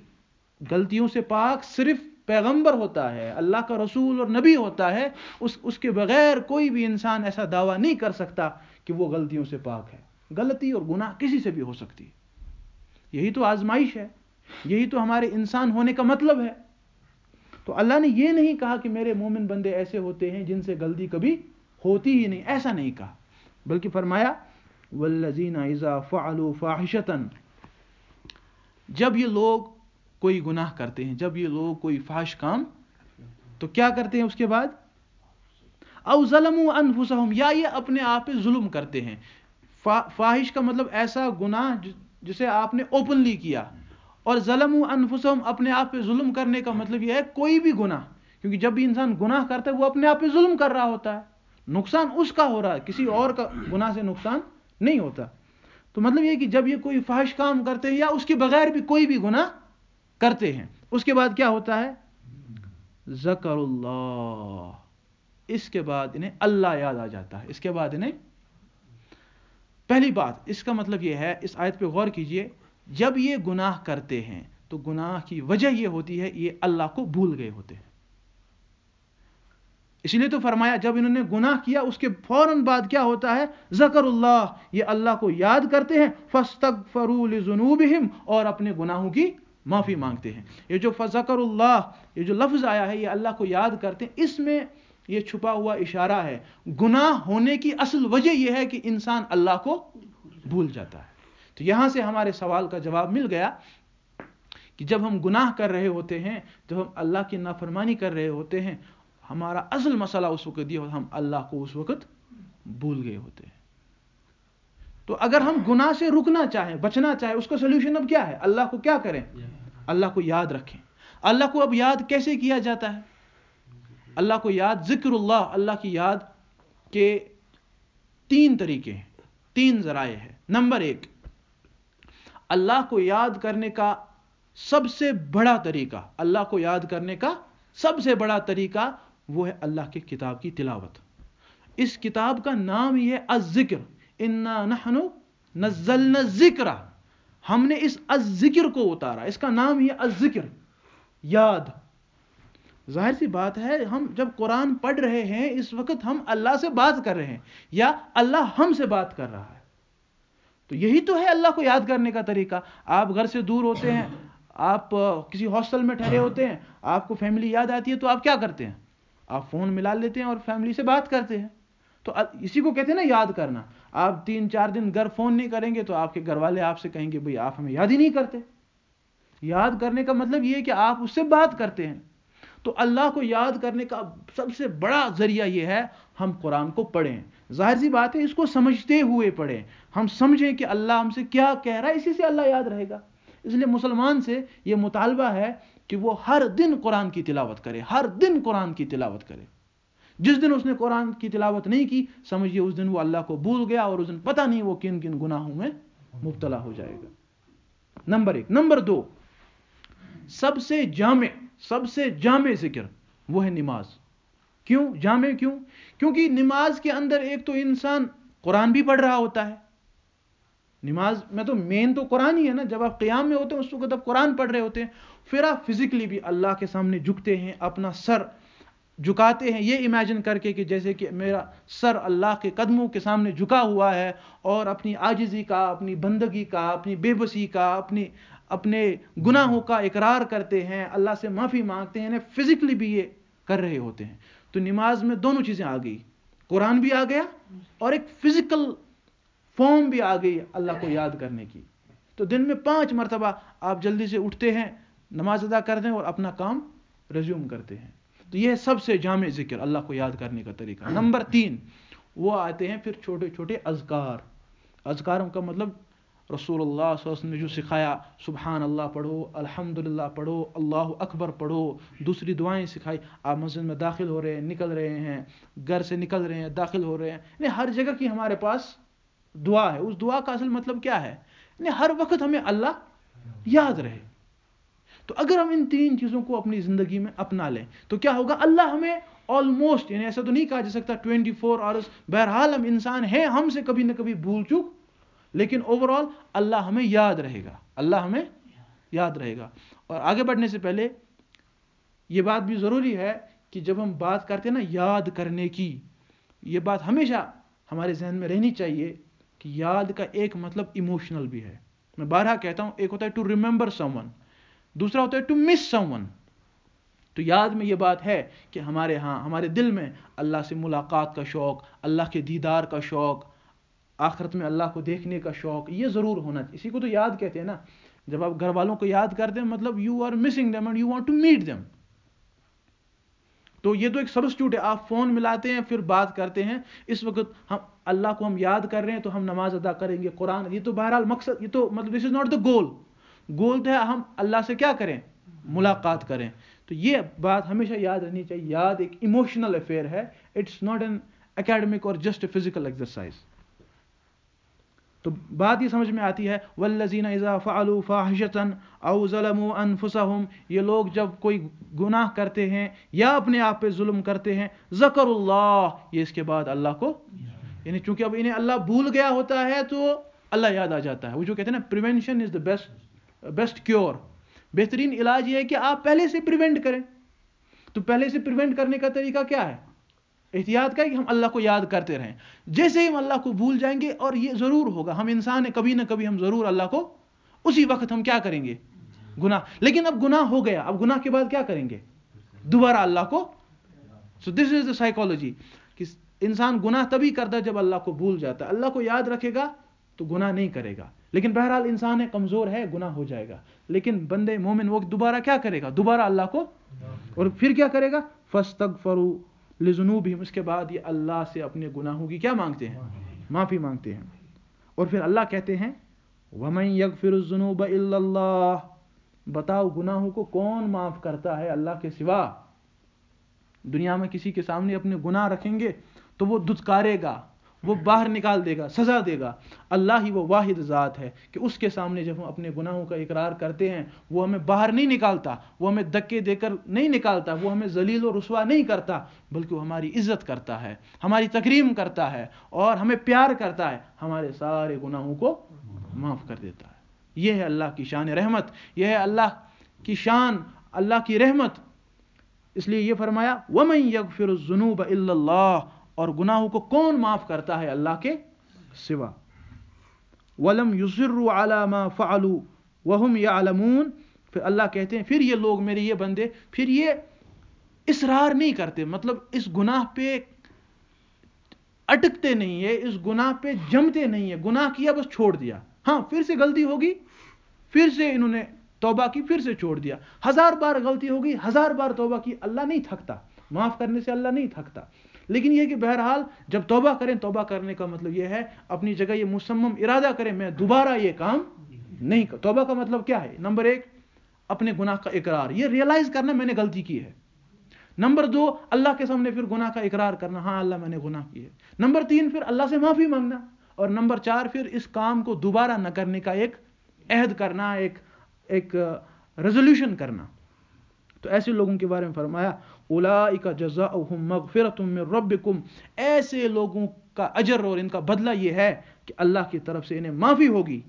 غلطیوں سے پاک صرف پیغمبر ہوتا ہے، اللہ کا رسول اور نبی ہوتا ہے، اس اس کے بغیر کوئی بھی انسان ایسا دعویٰ نہیں کر سکتا کہ وہ غلطیوں سے پاک ہے۔ غلطی اور گناہ کسی سے بھی ہو سکتی۔ یہی تو آزمائش ہے، یہی تو ہمارے انسان ہونے کا مطلب ہے۔ تو اللہ نے یہ نہیں کہا کہ میرے مومن بندے ایسے ہوتے ہیں جن سے غلطی کبھی ہوتی ہی نہیں، ایسا نہیں کہا۔ بلکہ فرمایا والذین اذا فعلوا فاحشتا جب یہ لوگ کوئی گناہ کرتے ہیں، جب یہ لوگ کوئی فاحش کام، تو کیا کرتے ہیں اس کے بعد؟ او ظلموا انفسهم یا یہ اپنے آپ پہ ظلم کرتے ہیں۔ فاحش کا مطلب ایسا گناہ جسے آپ نے اوپنلی کیا۔ اور ظلم و انفسم اپنے آپ پہ ظلم کرنے کا مطلب یہ ہے، کوئی بھی گناہ، کیونکہ جب بھی انسان گناہ کرتا ہے، وہ اپنے آپ پہ ظلم کر رہا ہوتا ہے۔ نقصان اس کا ہو رہا ہے، کسی اور کا گناہ سے نقصان نہیں ہوتا۔ تو مطلب یہ کہ جب یہ کوئی فحش کام کرتے ہیں یا اس کے بغیر بھی کوئی بھی گناہ کرتے ہیں، اس کے بعد کیا ہوتا ہے؟ ذکر اللہ اس کے بعد انہیں اللہ یاد آ جاتا ہے۔ اس کے بعد انہیں پہلی بات، اس کا مطلب یہ ہے، اس آیت پہ غور کیجیے، جب یہ گناہ کرتے ہیں تو گناہ کی وجہ یہ ہوتی ہے، یہ اللہ کو بھول گئے ہوتے ہیں۔ اس لیے تو فرمایا، جب انہوں نے گناہ کیا، اس کے فوراً بعد کیا ہوتا ہے؟ ذکر اللہ، یہ اللہ کو یاد کرتے ہیں فستغفروا لذنوبہم، اور اپنے گناہوں کی معافی مانگتے ہیں۔ یہ جو فذکر اللہ، یہ جو لفظ آیا ہے، یہ اللہ کو یاد کرتے ہیں، اس میں یہ چھپا ہوا اشارہ ہے۔ گناہ ہونے کی اصل وجہ یہ ہے کہ انسان اللہ کو بھول جاتا ہے۔ تو یہاں سے ہمارے سوال کا جواب مل گیا کہ جب ہم گناہ کر رہے ہوتے ہیں، جب ہم اللہ کی نافرمانی کر رہے ہوتے ہیں ہمارا اصل مسئلہ اس وقت یہ ہم اللہ کو اس وقت بھول گئے ہوتے ہیں۔ تو اگر ہم گناہ سے رکنا چاہیں، بچنا چاہیں، اس کا سولوشن اب کیا ہے؟ اللہ کو کیا کریں؟ اللہ کو یاد رکھیں۔ اللہ کو اب یاد کیسے کیا جاتا ہے؟ اللہ کو یاد، ذکر اللہ اللہ کی یاد کے تین طریقے ہیں۔ تین ذرائع ہیں۔ نمبر ایک، اللہ کو یاد کرنے کا سب سے بڑا طریقہ، اللہ کو یاد کرنے کا سب سے بڑا طریقہ وہ ہے اللہ کی کتاب کی تلاوت۔ اس کتاب کا نام یہ الذکر۔ انا نحنو نزلنا ذکر ہم نے اس الذکر کو اتارا۔ اس کا نام یہ الذکر۔ یاد۔ ظاہر سی بات ہے، ہم جب قرآن پڑھ رہے ہیں، اس وقت ہم اللہ سے بات کر رہے ہیں یا اللہ ہم سے بات کر رہا ہے۔ تو یہی تو ہے اللہ کو یاد کرنے کا طریقہ۔ آپ گھر سے دور ہوتے ہیں، آپ کسی ہاسٹل میں ٹھہرے ہوتے ہیں، آپ کو فیملی یاد آتی ہے، تو آپ کیا کرتے ہیں؟ آپ فون ملا لیتے ہیں اور فیملی سے بات کرتے ہیں۔ تو اسی کو کہتے ہیں نا یاد کرنا۔ آپ تین چار دن گھر فون نہیں کریں گے تو آپ کے گھر والے آپ سے کہیں گے بھائی آپ ہمیں یاد ہی نہیں کرتے۔ یاد کرنے کا مطلب یہ کہ آپ اس سے بات کرتے ہیں۔ تو اللہ کو یاد کرنے کا سب سے بڑا ذریعہ یہ ہے، ہم قرآن کو پڑھیں۔ ظاہر سی بات ہے، اس کو سمجھتے ہوئے پڑھیں۔ ہم سمجھیں کہ اللہ ہم سے کیا کہہ رہا ہے، اسی سے اللہ یاد رہے گا۔ اس لیے مسلمان سے یہ مطالبہ ہے کہ وہ ہر دن قرآن کی تلاوت کرے، ہر دن قرآن کی تلاوت کرے۔ جس دن اس نے قرآن کی تلاوت نہیں کی، سمجھیے اس دن وہ اللہ کو بھول گیا اور اس دن پتہ نہیں وہ کن کن گناہوں میں مبتلا ہو جائے گا۔ نمبر ایک۔ نمبر دو، سب سے جامع، سب سے جامع ذکر وہ ہے نماز۔ کیوں؟ جامع کیوں؟ کیونکہ نماز کے اندر ایک تو انسان قرآن بھی پڑھ رہا ہوتا ہے نماز میں تو مین تو قرآن ہی ہے نا، جب آپ قیام میں ہوتے ہیں، اس وقت آپ قرآن پڑھ رہے ہوتے ہیں، پھر آپ فزیکلی بھی اللہ کے سامنے جھکتے ہیں، اپنا سر جھکاتے ہیں، یہ امیجن کر کے کہ جیسے کہ میرا سر اللہ کے قدموں کے سامنے جھکا ہوا ہے اور اپنی آجزی کا، اپنی بندگی کا، اپنی بے بسی کا، اپنی، اپنے گناہوں کا اقرار کرتے ہیں، اللہ سے معافی مانگتے ہیں فزیکلی بھی یہ کر رہے ہوتے ہیں۔ تو نماز میں دونوں چیزیں آ گئی۔ قرآن بھی آ گیا اور ایک فزیکل فارم بھی آ گئی اللہ کو یاد کرنے کی۔ تو دن میں پانچ مرتبہ آپ جلدی سے اٹھتے ہیں، نماز ادا کر دیں اور اپنا کام ریزیوم کرتے ہیں۔ تو یہ سب سے جامع ذکر اللہ کو یاد کرنے کا طریقہ۔ نمبر تین، وہ آتے ہیں پھر چھوٹے چھوٹے اذکار۔ اذکاروں کا مطلب رسول اللہ صلی اللہ علیہ وسلم نے جو سکھایا، سبحان اللہ پڑھو الحمد للہ پڑھو، اللہ اکبر پڑھو، دوسری دعائیں سکھائی، آپ مسجد میں داخل ہو رہے ہیں، نکل رہے ہیں، گھر سے نکل رہے ہیں، داخل ہو رہے ہیں۔ یعنی ہر جگہ کی ہمارے پاس دعا ہے۔ اس دعا کا اصل مطلب کیا ہے؟ یعنی ہر وقت ہمیں اللہ یاد رہے۔ تو اگر ہم ان تین چیزوں کو اپنی زندگی میں اپنا لیں، تو کیا ہوگا؟ اللہ ہمیں آلموسٹ یعنی ایسا تو نہیں کہا جا سکتا ٹوینٹی فور آورس بہرحال ہم انسان ہیں، ہم سے کبھی نہ کبھی بھول چک، لیکن اوور آل اللہ ہمیں یاد رہے گا۔ اللہ ہمیں یاد رہے گا۔ اور آگے بڑھنے سے پہلے یہ بات بھی ضروری ہے کہ جب ہم بات کرتے ہیں نا، یاد کرنے کی، یہ بات ہمیشہ ہمارے ذہن میں رہنی چاہیے۔ کہ یاد کا ایک مطلب ایموشنل بھی ہے۔ میں بارہ کہتا ہوں، ایک ہوتا ہے ٹو ریمبر سم ون دوسرا ہوتا ہے ٹو مس سم ون تو یاد میں یہ بات ہے کہ ہمارے ہاں ہمارے دل میں اللہ سے ملاقات کا شوق، اللہ کے دیدار کا شوق، آخرت میں اللہ کو دیکھنے کا شوق، یہ ضرور ہونا اسی کو تو یاد کہتے ہیں نا، جب آپ گھر والوں کو یاد کرتے ہیں مطلب you are missing them and you want to meet them تو یہ تو ایک سبسٹیوٹ ہے آپ فون ملاتے ہیں، پھر بات کرتے ہیں۔ اس وقت ہم، اللہ کو ہم یاد کر رہے ہیں تو ہم نماز ادا کریں گے، قرآن۔ یہ تو بہرحال مقصد، یہ تو مطلب دس از ناٹ دا گول گول تو ہے، ہم اللہ سے کیا کریں؟ ملاقات کریں۔ تو یہ بات ہمیشہ یاد رہنی چاہیے۔ یاد ایک ایموشنل افیئر ہے۔ اٹس ناٹ این اکیڈمک اور جسٹ اے فزیکل ایکسرسائز تو بات یہ سمجھ میں آتی ہے والذین اذا فعلوا فاحشتا او ظلموا انفسهم یہ لوگ جب کوئی گناہ کرتے ہیں یا اپنے آپ پہ ظلم کرتے ہیں، ذکر اللہ، یہ اس کے بعد اللہ کو یعنی چونکہ اب انہیں اللہ بھول گیا ہوتا ہے تو اللہ یاد آ جاتا ہے۔ وہ جو کہتے ہیں نا prevention is the best best cure بہترین علاج یہ ہے کہ آپ پہلے سے پریونٹ کریں۔ تو پہلے سے پریونٹ کرنے کا طریقہ کیا ہے؟ احتیاط کا ہے کہ ہم اللہ کو یاد کرتے رہیں۔ جیسے ہی ہم اللہ کو بھول جائیں گے اور یہ ضرور ہوگا، ہم انسان ہیں، کبھی نہ کبھی ہم ضرور اللہ کو اسی وقت ہم کیا کریں گے؟ گناہ۔ لیکن اب گناہ ہو گیا، اب گناہ کے بعد کیا کریں گے؟ دوبارہ اللہ کو۔ سو دس از دا سائیکالوجی کہ انسان گناہ تبھی کرتا ہے جب اللہ کو بھول جاتا ہے۔ اللہ کو یاد رکھے گا تو گناہ نہیں کرے گا۔ لیکن بہرحال انسان ہے، کمزور ہے، گناہ ہو جائے گا۔ لیکن بندے مومن وہ دوبارہ کیا کرے گا؟ دوبارہ اللہ کو۔ اور پھر کیا کرے گا؟ فستغفروا لزنوب اس کے بعد یہ اللہ سے اپنے گناہوں کی کیا مانگتے ہیں؟ معافی مانگتے ہیں۔ اور پھر اللہ کہتے ہیں، ومن یغفر الذنوب الا اللہ بتاؤ گناہوں کو کون معاف کرتا ہے اللہ کے سوا؟ دنیا میں کسی کے سامنے اپنے گناہ رکھیں گے تو وہ دھتکارے گا۔ وہ باہر نکال دے گا، سزا دے گا۔ اللہ ہی وہ واحد ذات ہے کہ اس کے سامنے جب ہم اپنے گناہوں کا اقرار کرتے ہیں، وہ ہمیں باہر نہیں نکالتا، وہ ہمیں دکے دے کر نہیں نکالتا، وہ ہمیں ذلیل و رسوا نہیں کرتا، بلکہ وہ ہماری عزت کرتا ہے، ہماری تکریم کرتا ہے اور ہمیں پیار کرتا ہے، ہمارے سارے گناہوں کو معاف کر دیتا ہے۔ یہ ہے اللہ کی شان رحمت، یہ ہے اللہ کی شان، اللہ کی رحمت۔ اس لیے یہ فرمایا، ومن یغفر الذنوب الا اللہ اور گناہوں کو کون معاف کرتا ہے اللہ کے سوا؟ ولم یسروا علی ما فعلوا وهم يعلمون پھر اللہ کہتے ہیں، پھر یہ لوگ میرے یہ بندے، پھر یہ اصرار نہیں کرتے مطلب اس گناہ پہ اٹکتے نہیں ہے اس گناہ پہ جمتے نہیں ہے گناہ کیا بس چھوڑ دیا۔ ہاں پھر سے غلطی ہوگی، پھر سے انہوں نے توبہ کی، پھر سے چھوڑ دیا۔ ہزار بار غلطی ہوگی، ہزار بار توبہ کی، اللہ نہیں تھکتا۔ معاف کرنے سے اللہ نہیں تھکتا۔ لیکن یہ کہ بہرحال جب توبہ کریں، توبہ کرنے کا مطلب یہ ہے، اپنی جگہ یہ مسمم ارادہ کریں، میں دوبارہ یہ کام نہیں کر، توبہ کا مطلب کیا ہے؟ نمبر ایک، اپنے گناہ کا اقرار، یہ ریئلائز کرنا میں نے غلطی کی ہے۔ نمبر دو، اللہ کے سامنے پھر گناہ کا اقرار کرنا ہاں اللہ میں نے گناہ کی ہے۔ نمبر تین، پھر اللہ سے معافی مانگنا۔ اور نمبر چار، پھر اس کام کو دوبارہ نہ کرنے کا ایک عہد کرنا، ایک ایک ریزولوشن کرنا۔ تو ایسے لوگوں کے بارے میں فرمایا اولئک جزاؤہم مغفرۃ من ربکم، ایسے لوگوں کا اجر اور ان کا بدلہ یہ ہے کہ اللہ کی طرف سے انہیں معافی ہوگی۔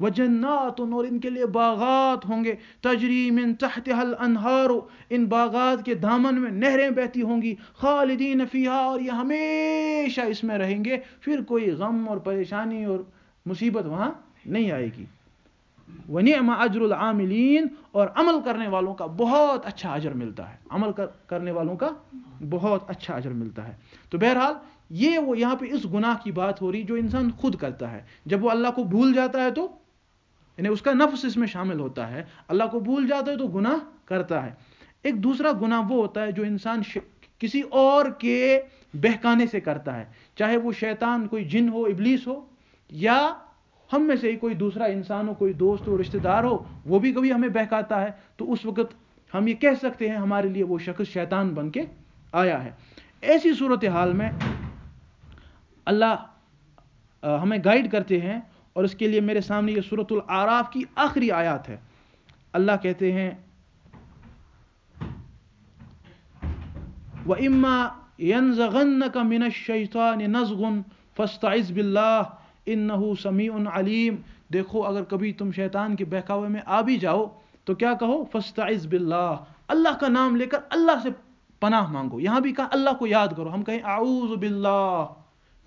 وجنات اور ان کے لیے باغات ہوں گے، تجری من تحتها الانہار، ان باغات کے دامن میں نہریں بہتی ہوں گی، خالدین فیہا، اور یہ ہمیشہ اس میں رہیں گے۔ پھر کوئی غم اور پریشانی اور مصیبت وہاں نہیں آئے گی۔ ونعم اجر العاملین اور عمل کرنے والوں کا بہت اچھا اجر ملتا ہے۔ عمل کرنے والوں کا بہت اچھا اجر ملتا ہے۔ تو بہرحال یہ وہ یہاں پہ اس گناہ کی بات ہو رہی جو انسان خود کرتا ہے۔ جب وہ اللہ کو بھول جاتا ہے تو یعنی اس کا نفس اس میں شامل ہوتا ہے۔ اللہ کو بھول جاتا ہے تو گناہ کرتا ہے۔ ایک دوسرا گناہ وہ ہوتا ہے جو انسان ش... کسی اور کے بہکانے سے کرتا ہے۔ چاہے وہ شیطان، کوئی جن ہو، ابلیس ہو، یا ہم میں سے ہی کوئی دوسرا انسان ہو، کوئی دوست ہو، رشتہ دار ہو، وہ بھی کبھی ہمیں بہکاتا ہے۔ تو اس وقت ہم یہ کہہ سکتے ہیں، ہمارے لیے وہ شخص شیطان بن کے آیا ہے۔ ایسی صورت حال میں اللہ ہمیں گائیڈ کرتے ہیں اور اس کے لیے میرے سامنے یہ صورت العراف کی آخری آیات ہے۔ اللہ کہتے ہیں، وَإِمَّا يَنزَغَنَّكَ مِنَ الشَّيْطَانِ نَزْغٌ فَاسْتَعِذْ بِاللَّهِ انہو سمیع علیم، دیکھو اگر کبھی تم شیطان کے بہکاوے میں آ بھی جاؤ، تو کیا کہو؟ فستعذ باللہ۔ اللہ کا نام لے کر اللہ سے پناہ مانگو۔ یہاں بھی کہا اللہ کو یاد کرو۔ ہم کہیں اعوذ باللہ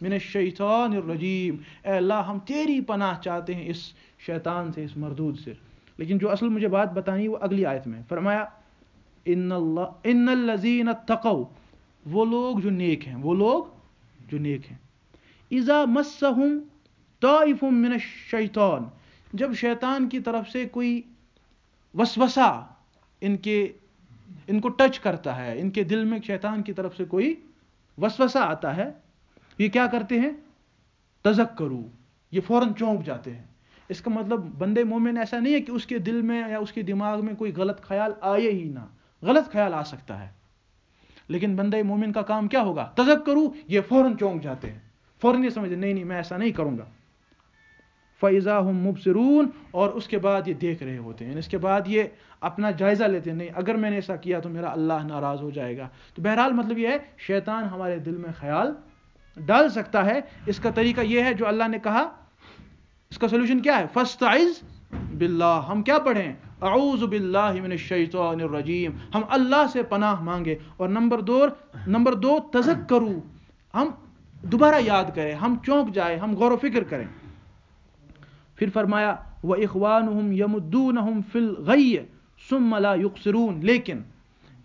من الشیطان الرجیم۔ اے اللہ، ہم تیری پناہ چاہتے ہیں اس شیطان سے، اس مردود سے۔ لیکن جو اصل مجھے بات بتانی وہ اگلی آیت میں فرمایا، ان طائف من الشیطان۔ جب شیطان کی طرف سے کوئی وسوسہ ان کے، ان کو ٹچ کرتا ہے، ان کے دل میں شیطان کی طرف سے کوئی وسوسہ آتا ہے، یہ کیا کرتے ہیں؟ تزک کرو یہ فوراً چونک جاتے ہیں۔ اس کا مطلب بندے مومن ایسا نہیں ہے کہ اس کے دل میں یا اس کے دماغ میں کوئی غلط خیال آئے ہی نہ، غلط خیال آ سکتا ہے۔ لیکن بندے مومن کا کام کیا ہوگا؟ تزک کرو یہ فوراً چونک جاتے ہیں۔ فوراً یہ سمجھتے نہیں نہیں، میں ایسا نہیں کروں گا۔ فیضا ہم مبصرون اور اس کے بعد یہ دیکھ رہے ہوتے ہیں۔ اس کے بعد یہ اپنا جائزہ لیتے ہیں۔ نہیں، اگر میں نے ایسا کیا تو میرا اللہ ناراض ہو جائے گا۔ تو بہرحال مطلب یہ ہے، شیطان ہمارے دل میں خیال ڈال سکتا ہے۔ اس کا طریقہ یہ ہے، جو اللہ نے کہا، اس کا سولوشن کیا ہے؟ فسٹ باللہ ہم کیا پڑھیں؟ اعوذ باللہ من الشیطان الرجیم ہم اللہ سے پناہ مانگے اور نمبر دو نمبر دو تزک کرو ہم دوبارہ یاد کریں، ہم چونک جائیں، ہم غور و فکر کریں۔ پھر فرمایا وہ اخوان ہم یمدون فل غی سم ملا لیکن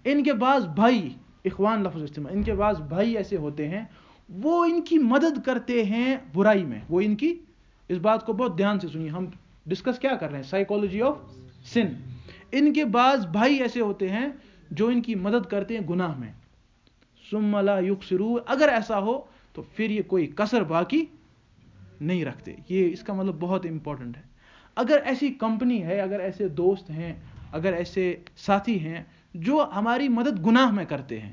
ان کے بعض بھائی، اخوان لفظ استعمال، ان کے بعض بھائی ایسے ہوتے ہیں، وہ ان کی مدد کرتے ہیں برائی میں۔ وہ ان کی اس بات کو بہت دھیان سے سنیے۔ ہم ڈسکس کیا کر رہے ہیں؟ سائیکولوجی آف سن ان کے بعض بھائی ایسے ہوتے ہیں جو ان کی مدد کرتے ہیں گناہ میں۔ سم ملا یقسرون اگر ایسا ہو تو پھر یہ کوئی کسر باقی نہیں رکھتے۔ یہ اس کا مطلب بہت امپورٹنٹ ہے۔ اگر ایسی کمپنی ہے، اگر ایسے دوست ہیں، اگر ایسے ساتھی ہیں جو ہماری مدد گناہ میں کرتے ہیں،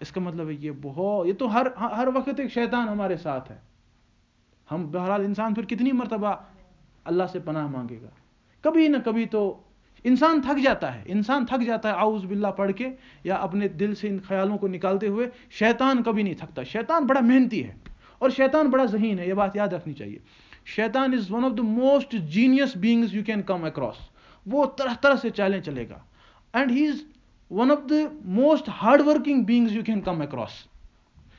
اس کا مطلب ہے یہ بہت، یہ تو ہر ہر وقت ایک شیطان ہمارے ساتھ ہے۔ ہم بہرحال انسان پھر کتنی مرتبہ اللہ سے پناہ مانگے گا۔ کبھی نہ کبھی تو انسان تھک جاتا ہے۔ انسان تھک جاتا ہے آؤز باللہ پڑھ کے یا اپنے دل سے ان خیالوں کو نکالتے ہوئے۔ شیطان کبھی نہیں تھکتا۔ شیطان بڑا محنتی ہے۔ اور شیطان بڑا ذہین ہے، یہ بات یاد رکھنی چاہیے۔ شیطان is one of the most genius beings you can come across وہ طرح طرح سے چالیں چلے گا۔ And he is one of the most hard working beings you can come across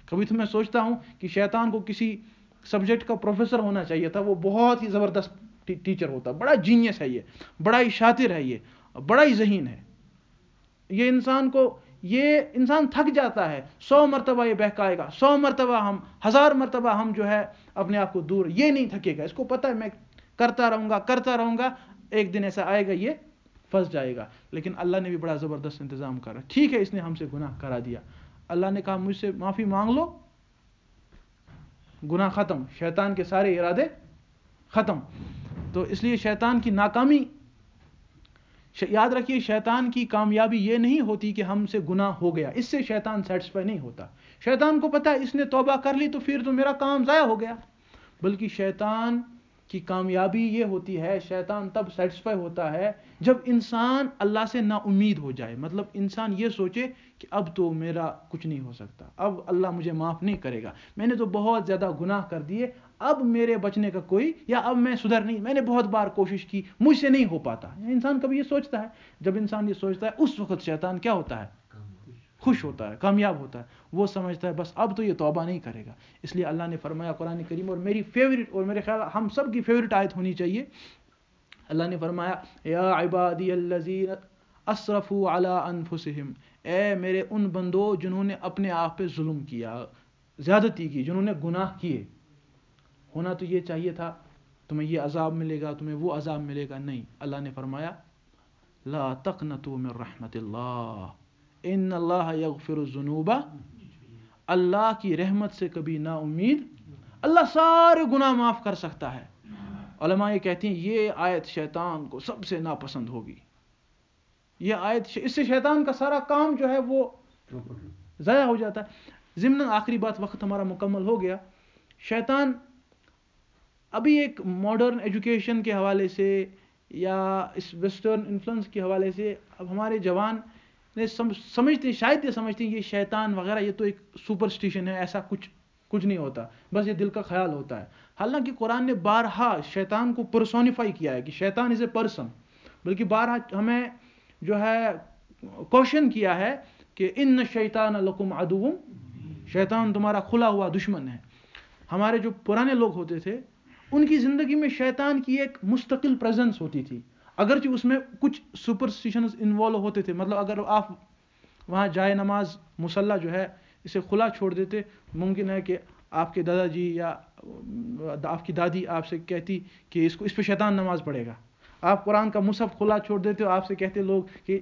کبھی تو میں سوچتا ہوں کہ شیطان کو کسی سبجیکٹ کا پروفیسر ہونا چاہیے تھا، وہ بہت ہی زبردست ٹیچر ہوتا۔ بڑا جینیس ہے یہ، بڑا ہی شاطر ہے یہ، بڑا ہی ذہین ہے۔ یہ انسان کو یہ انسان تھک جاتا ہے، سو مرتبہ یہ بہکائے گا، سو مرتبہ ہم، ہزار مرتبہ ہم جو ہے اپنے آپ کو دور، یہ نہیں تھکے گا۔ اس کو پتہ ہے، میں کرتا رہوں گا، کرتا رہوں گا، ایک دن ایسا آئے گا، یہ پھنس جائے گا۔ لیکن اللہ نے بھی بڑا زبردست انتظام کرا ٹھیک ہے، اس نے ہم سے گناہ کرا دیا۔ اللہ نے کہا، مجھ سے معافی مانگ لو۔ گناہ ختم، شیطان کے سارے ارادے ختم۔ تو اس لیے شیطان کی ناکامی یاد رکھیے، شیطان کی کامیابی یہ نہیں ہوتی کہ ہم سے گناہ ہو گیا۔ اس سے شیطان سیٹسفائی نہیں ہوتا۔ شیطان کو پتا ہے، اس نے توبہ کر لی تو پھر تو میرا کام ضائع ہو گیا۔ بلکہ شیطان کی کامیابی یہ ہوتی ہے، شیطان تب سیٹسفائی ہوتا ہے جب انسان اللہ سے نا امید ہو جائے۔ مطلب انسان یہ سوچے کہ اب تو میرا کچھ نہیں ہو سکتا، اب اللہ مجھے معاف نہیں کرے گا۔ میں نے تو بہت زیادہ گناہ کر دیے اب میرے بچنے کا کوئی یا اب میں سدھر نہیں، میں نے بہت بار کوشش کی، مجھ سے نہیں ہو پاتا۔ انسان کبھی یہ سوچتا ہے، جب انسان یہ سوچتا ہے، اس وقت شیطان کیا ہوتا ہے؟ خوش ہوتا ہے، کامیاب ہوتا ہے۔ وہ سمجھتا ہے، بس اب تو یہ توبہ نہیں کرے گا۔ اس لیے اللہ نے فرمایا قرآن کریم، اور میری فیوریٹ اور میرے خیال ہم سب کی فیوریٹ آیت ہونی چاہیے۔ اللہ نے فرمایا، یا عبادی الذین اسرفوا علی انفسہم۔ اے میرے ان بندو جنہوں نے اپنے آپ پہ ظلم کیا، زیادتی کی، جنہوں نے گناہ کیے۔ ہونا تو یہ چاہیے تھا، تمہیں یہ عذاب ملے گا، تمہیں وہ عذاب ملے گا۔ نہیں، اللہ نے فرمایا، لا تقنطوا من رحمت اللہ، ان اللہ یغفر الذنوب۔ اللہ کی رحمت سے کبھی نا امید، اللہ سارے گناہ معاف کر سکتا ہے۔ علماء یہ کہتی ہیں، یہ آیت شیطان کو سب سے ناپسند ہوگی۔ یہ آیت اس سے شیطان کا سارا کام جو ہے وہ ضائع ہو جاتا ہے۔ ضمن آخری بات، وقت ہمارا مکمل ہو گیا۔ شیطان ابھی ایک ماڈرن ایجوکیشن کے حوالے سے یا اس ویسٹرن انفلوئنس کے حوالے سے اب ہمارے جوان سمجھتے، شاید یہ سمجھتے ہیں یہ شیطان وغیرہ یہ تو ایک سپرسٹیشن ہے، ایسا کچھ کچھ نہیں ہوتا، بس یہ دل کا خیال ہوتا ہے۔ حالانکہ قرآن نے بارہا شیطان کو پرسونیفائی کیا ہے کہ شیطان از اے پرسن بلکہ بارہا ہمیں جو ہے کوشن کیا ہے کہ ان شیطان لکم ادوم شیطان تمہارا کھلا ہوا دشمن ہے۔ ہمارے جو پرانے لوگ ہوتے تھے ان کی زندگی میں شیطان کی ایک مستقل پریزنس ہوتی تھی۔ اگرچہ اس میں کچھ سپرسٹیشنز انوالو ہوتے تھے مطلب اگر آپ وہاں جائے نماز، مسلح جو ہے، اسے کھلا چھوڑ دیتے، ممکن ہے کہ آپ کے دادا جی یا آپ کی دادی آپ سے کہتی کہ اس کو، اس پہ شیطان نماز پڑھے گا۔ آپ قرآن کا مصحف کھلا چھوڑ دیتے ہو آپ سے کہتے لوگ کہ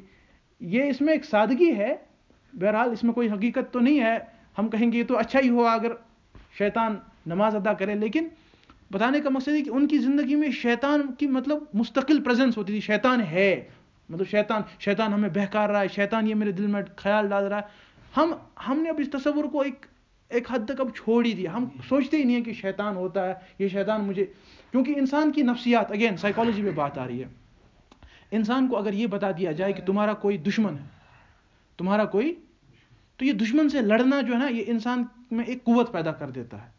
یہ اس میں ایک سادگی ہے۔ بہرحال اس میں کوئی حقیقت تو نہیں ہے۔ ہم کہیں گے یہ تو اچھا ہی ہوا اگر شیطان نماز ادا کرے، لیکن بتانے کا مقصد ہے کہ ان کی زندگی میں شیطان کی مطلب مستقل پریزنس ہوتی تھی۔ شیطان ہے۔ مطلب شیطان شیطان ہمیں بہکار رہا ہے، شیطان یہ میرے دل میں خیال ڈال رہا ہے۔ ہم ہم نے اب اس تصور کو ایک ایک حد تک اب چھوڑ ہی دیا۔ ہم سوچتے ہی نہیں ہیں کہ شیطان ہوتا ہے، یہ شیطان مجھے، کیونکہ انسان کی نفسیات اگین سائیکالوجی میں بات آ رہی ہے۔ انسان کو اگر یہ بتا دیا جائے کہ تمہارا کوئی دشمن ہے، تمہارا کوئی، تو یہ دشمن سے لڑنا جو ہے نا، یہ انسان میں ایک قوت پیدا کر دیتا ہے۔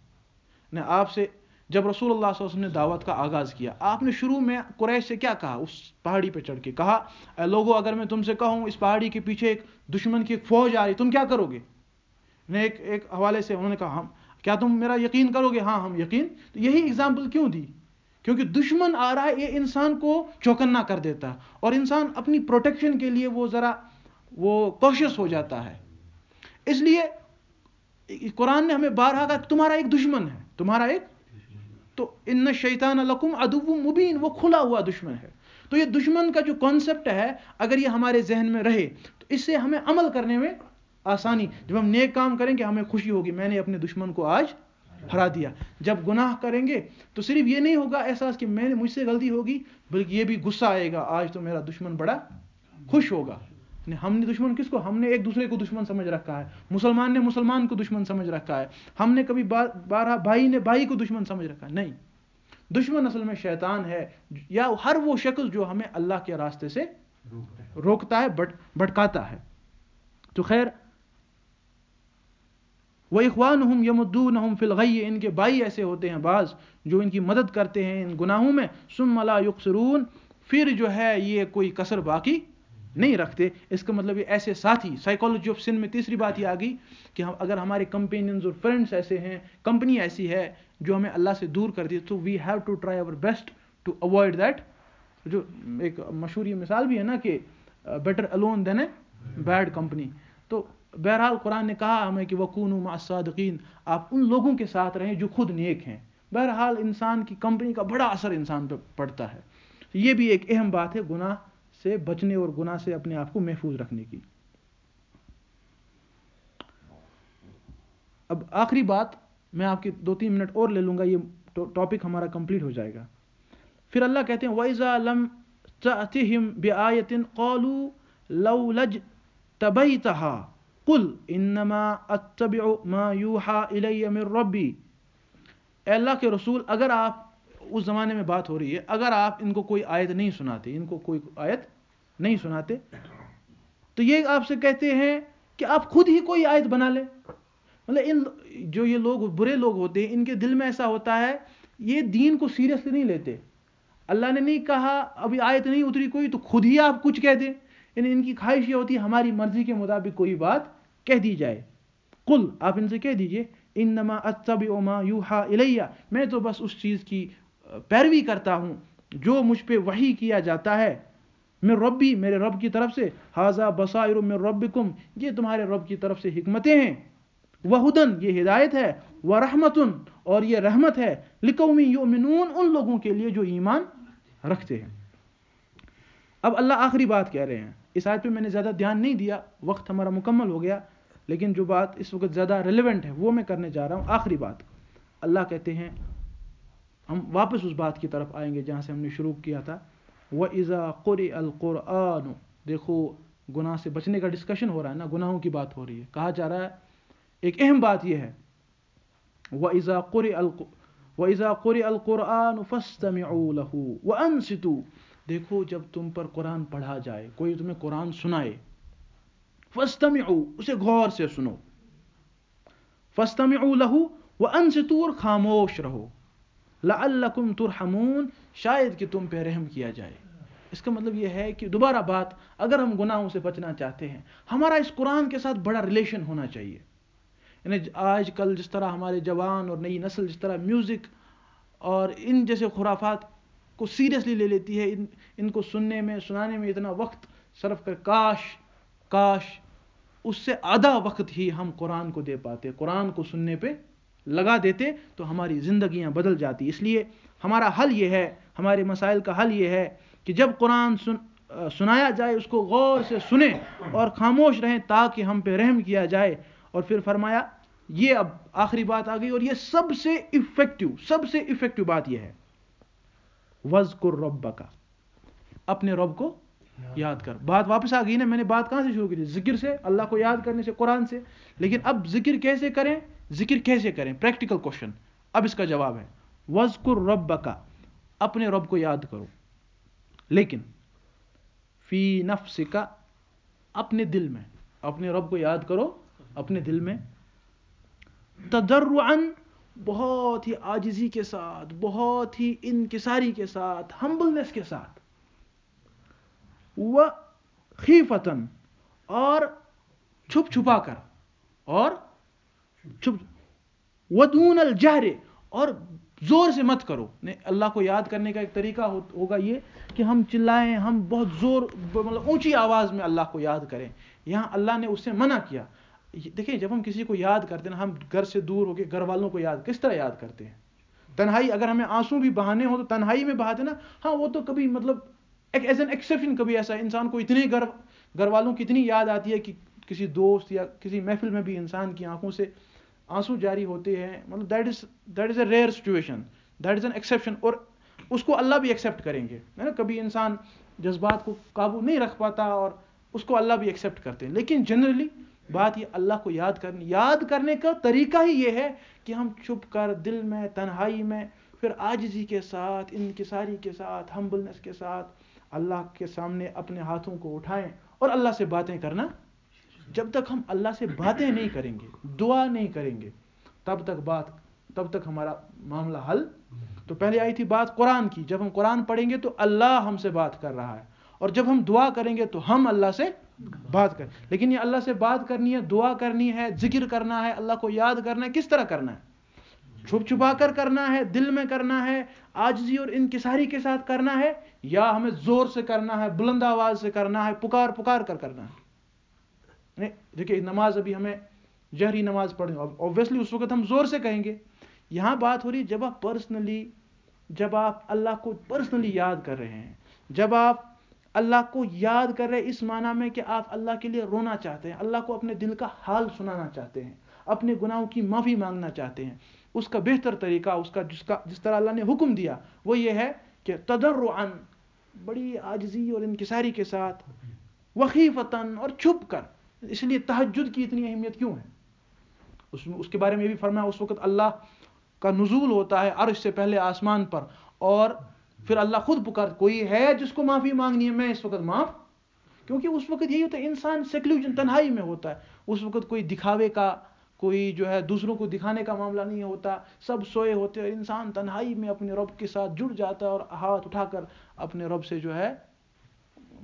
نہ آپ سے جب رسول اللہ صلی اللہ علیہ وسلم نے دعوت کا آغاز کیا، آپ نے شروع میں قریش سے کیا کہا؟ اس پہاڑی پہ چڑھ کے کہا، اے لوگوں اگر میں تم سے کہوں، اس پہاڑی کے پیچھے ایک دشمن کی ایک فوج آ رہی، تم کیا کرو گے؟ نے ایک ایک حوالے سے انہوں نے کہا، ہم، کیا تم میرا یقین کرو گے؟ ہاں ہم یقین۔ تو یہی اگزامپل کیوں دی؟ کیونکہ دشمن آ رہا ہے، یہ انسان کو چوکنا کر دیتا ہے، اور انسان اپنی پروٹیکشن کے لیے وہ ذرا وہ کوشش ہو جاتا ہے۔ اس لیے قرآن نے ہمیں بارہا کہا، تمہارا ایک دشمن ہے، تمہارا ایک تو ان شیطان القم ادب مبین، وہ کھلا ہوا دشمن ہے۔ تو یہ دشمن کا جو کانسیپٹ ہے، اگر یہ ہمارے ذہن میں رہے، تو اس سے ہمیں عمل کرنے میں آسانی۔ جب ہم نیک کام کریں گے، ہمیں خوشی ہوگی۔ میں نے اپنے دشمن کو آج ہرا دیا۔ جب گناہ کریں گے، تو صرف یہ نہیں ہوگا احساس کہ میں نے مجھ سے غلطی ہوگی، بلکہ یہ بھی غصہ آئے گا۔ آج تو میرا دشمن بڑا خوش ہوگا۔ ہم نے دشمن کس کو؟ ہم نے ایک دوسرے کو دشمن سمجھ رکھا ہے۔ مسلمان نے مسلمان کو دشمن سمجھ رکھا ہے۔ ہم نے کبھی بارہ بھائی نے بھائی کو دشمن سمجھ رکھا ہے؟ نہیں۔ دشمن اصل میں شیطان ہے۔ یا ہر وہ شکل جو ہمیں اللہ کے راستے سے روکتا ہے، بٹ بھٹکاتا ہے۔ تو خیر وہ اخوان ہوں یمدون ہوں فلغی ان کے بھائی ایسے ہوتے ہیں بعض جو ان کی مدد کرتے ہیں ان گناہوں میں۔ سم ملا یقصرون پھر جو ہے، یہ کوئی کثر باقی نہیں رکھتے، اس کا مطلب یہ ایسے ساتھی سائیکالوجی آف سن میں تیسری بات یہ آ گئی کہ ہم، اگر ہمارے کمپینینز اور فرینڈس ایسے ہیں کمپنی ایسی ہے جو ہمیں اللہ سے دور کر دی، تو we have to try our best to avoid that جو ایک مشہور یہ مثال بھی ہے نا کہ better alone than a bad company تو بہرحال قرآن نے کہا ہمیں کہ وقون صادقین آپ ان لوگوں کے ساتھ رہیں جو خود نیک ہیں۔ بہرحال انسان کی کمپنی کا بڑا اثر انسان پہ پڑتا ہے۔ یہ بھی ایک اہم بات ہے، گناہ سے بچنے اور گناہ سے اپنے آپ کو محفوظ رکھنے کی۔ اب آخری بات میں آپ کی دو تین منٹ اور لے لوں گا، یہ ٹاپک ہمارا کمپلیٹ ہو جائے گا۔ پھر اللہ کہتے ہیں، وَإِذَا لَمْ تَأْتِهِمْ بِآيَةٍ قَالُوا لَوْ لَجْ تَبَيْتَهَا قُلْ إِنَّمَا أَتَّبِعُ مَا يُوحَى إِلَيَّ مِن رَبِّي۔ اے اللہ کے رسول، اگر آپ اس زمانے میں بات ہو رہی ہے، اگر آپ ان کو کوئی آیت نہیں سناتے، ان کو کوئی آیت نہیں سناتے، تو یہ آپ سے کہتے ہیں کہ آپ خود ہی کوئی آیت بنا لیں۔ مطلب ان جو یہ لوگ برے لوگ ہوتے ہیں، ان کے دل میں ایسا ہوتا ہے، یہ دین کو سیریسلی نہیں لیتے۔ اللہ نے نہیں کہا ابھی آیت نہیں اتری کوئی، تو خود ہی آپ کچھ کہہ دیں۔ یعنی ان کی خواہش یہ ہوتی ہے، ہماری مرضی کے مطابق کوئی بات کہہ دی جائے۔ کل آپ ان سے کہہ دیجیے ان نما ما یوحا الیہ۔ میں تو بس اس چیز کی پیروی کرتا ہوں، جو مجھ پہ وہی کیا جاتا ہے۔ میں ربی، میرے رب کی طرف سے۔ حاضہ بصائر میں رب یہ تمہارے رب کی طرف سے حکمتیں ہیں۔ وہدن یہ ہدایت ہے۔ وہ رحمتن، اور یہ رحمت ہے۔ لکومی یؤمنون، ان لوگوں کے لیے جو ایمان رکھتے ہیں۔ اب اللہ آخری بات کہہ رہے ہیں۔ اس آیت پہ میں نے زیادہ دھیان نہیں دیا، وقت ہمارا مکمل ہو گیا۔ لیکن جو بات اس وقت زیادہ ریلیونٹ ہے، وہ میں کرنے جا رہا ہوں۔ آخری بات۔ اللہ کہتے ہیں ہم واپس اس بات کی طرف آئیں گے جہاں سے ہم نے شروع کیا تھا۔ وہ ازا قر القرآن، دیکھو، گناہ سے بچنے کا ڈسکشن ہو رہا ہے نا، گناہوں کی بات ہو رہی ہے۔ کہا جا رہا ہے، ایک اہم بات یہ ہے وہ ازا قر وہ ازا قر القرآن فسطم وہ دیکھو، جب تم پر قرآن پڑھا جائے، کوئی تمہیں قرآن سنائے فستم اسے غور سے سنو۔ فستم لہو وہ اور خاموش رہو۔ لعلکم ترحمون، شاید کہ تم پہ رحم کیا جائے۔ اس کا مطلب یہ ہے کہ دوبارہ بات، اگر ہم گناہوں سے بچنا چاہتے ہیں، ہمارا اس قرآن کے ساتھ بڑا ریلیشن ہونا چاہیے۔ یعنی آج کل جس طرح ہمارے جوان اور نئی نسل جس طرح میوزک اور ان جیسے خرافات کو سیریسلی لے لیتی ہے، ان ان کو سننے میں، سنانے میں اتنا وقت صرف کر، کاش کاش، اس سے آدھا وقت ہی ہم قرآن کو دے پاتے، قرآن کو سننے پہ لگا دیتے تو ہماری زندگیاں بدل جاتی۔ اس لیے ہمارا حل یہ ہے، ہمارے مسائل کا حل یہ ہے کہ جب قرآن سن، سنایا جائے، اس کو غور سے سنیں اور خاموش رہیں تاکہ ہم پہ رحم کیا جائے۔ اور پھر فرمایا، یہ اب آخری بات آ گئی اور یہ سب سے افیکٹو سب سے افیکٹو بات یہ ہے۔ وز رب کا اپنے رب کو یاد کر۔ بات واپس آ گئی نا، میں نے بات کہاں سے شروع کی تھی؟ ذکر سے، اللہ کو یاد کرنے سے، قرآن سے۔ لیکن اب ذکر کیسے کریں؟ ذکر کیسے کریں؟ پریکٹیکل کوشچن اب اس کا جواب ہے وزقر رب کا اپنے رب کو یاد کرو۔ لیکن، فی نفس کا اپنے دل میں۔ اپنے رب کو یاد کرو، اپنے دل میں۔ تدرعن بہت ہی آجزی کے ساتھ، بہت ہی انکساری کے ساتھ ہمبلنس کے ساتھ۔ وہ خیفتن اور چھپ چھپا کر، اور ودون الجہر، اور زور سے مت کرو۔ اللہ کو یاد کرنے کا ایک طریقہ ہوگا یہ کہ ہم چلائیں، ہم بہت زور مطلب اونچی آواز میں اللہ کو یاد کریں۔ یہاں اللہ نے اس سے منع کیا۔ دیکھیں، جب ہم کسی کو یاد کرتے ہیں ہم گھر سے دور ہو کے گھر والوں کو یاد کس طرح یاد کرتے ہیں؟ تنہائی، اگر ہمیں آنسو بھی بہانے ہو تو تنہائی میں بہاتے نا۔ ہاں وہ تو کبھی مطلب ایک ایز این ایکسیپشن کبھی ایسا انسان کو اتنی گھر گھر والوں کی اتنی یاد آتی ہے کہ کسی دوست یا کسی محفل میں بھی انسان کی آنکھوں سے آنسو جاری ہوتے ہیں مطلب that is that is a rare situation that is an exception اور اس کو اللہ بھی ایکسیپٹ کریں گے، ہے نا؟ کبھی انسان جذبات کو قابو نہیں رکھ پاتا اور اس کو اللہ بھی ایکسیپٹ کرتے ہیں۔ لیکن جنرلی بات یہ اللہ کو یاد کرنی یاد کرنے کا طریقہ ہی یہ ہے کہ ہم چھپ کر دل میں، تنہائی میں، پھر آجزی کے ساتھ، انکساری کے ساتھ ہمبلنس کے ساتھ اللہ کے سامنے اپنے ہاتھوں کو اٹھائیں اور اللہ سے باتیں کرنا جب تک ہم اللہ سے باتیں نہیں کریں گے، دعا نہیں کریں گے، تب تک بات، تب تک ہمارا معاملہ حل۔ تو پہلے آئی تھی بات قرآن کی۔ جب ہم قرآن پڑھیں گے تو اللہ ہم سے بات کر رہا ہے۔ اور جب ہم دعا کریں گے تو ہم اللہ سے بات کریں۔ لیکن یہ اللہ سے بات کرنی ہے، دعا کرنی ہے، ذکر کرنا ہے، اللہ کو یاد کرنا ہے، کس طرح کرنا ہے؟ چھپ چھپا کر کرنا ہے، دل میں کرنا ہے، آجزی اور انکساری کے ساتھ کرنا ہے، یا ہمیں زور سے کرنا ہے، بلند آواز سے کرنا ہے، پکار پکار کر کرنا ہے۔ دیکھیے، نماز ابھی ہمیں جہری نماز پڑھیں اوبیسلی اس وقت ہم زور سے کہیں گے۔ یہاں بات ہو رہی جب آپ پرسنلی جب آپ اللہ کو پرسنلی یاد کر رہے ہیں، جب آپ اللہ کو یاد کر رہے اس معنی میں کہ آپ اللہ کے لیے رونا چاہتے ہیں، اللہ کو اپنے دل کا حال سنانا چاہتے ہیں، اپنے گناہوں کی معافی مانگنا چاہتے ہیں۔ اس کا بہتر طریقہ، اس کا جس کا جس طرح اللہ نے حکم دیا، وہ یہ ہے کہ تدرعن بڑی آجزی اور انکساری کے ساتھ وقیفتاً اور چھپ کر۔ اس لیے تحجد کی اتنی اہمیت کیوں ہے؟ اس اس کے بارے میں بھی فرمایا، اس وقت اللہ کا نزول ہوتا ہے عرش سے پہلے آسمان پر اور پھر اللہ خود پکار کوئی ہے جس کو معافی مانگنی ہے؟ میں اس وقت معاف کیونکہ اس وقت یہی ہوتا ہے، انسان سیکلوجن تنہائی میں ہوتا ہے۔ اس وقت کوئی دکھاوے کا کوئی جو ہے دوسروں کو دکھانے کا معاملہ نہیں ہوتا۔ سب سوئے ہوتے اور انسان تنہائی میں اپنے رب کے ساتھ جڑ جاتا ہے اور ہاتھ اٹھا کر اپنے رب سے جو ہے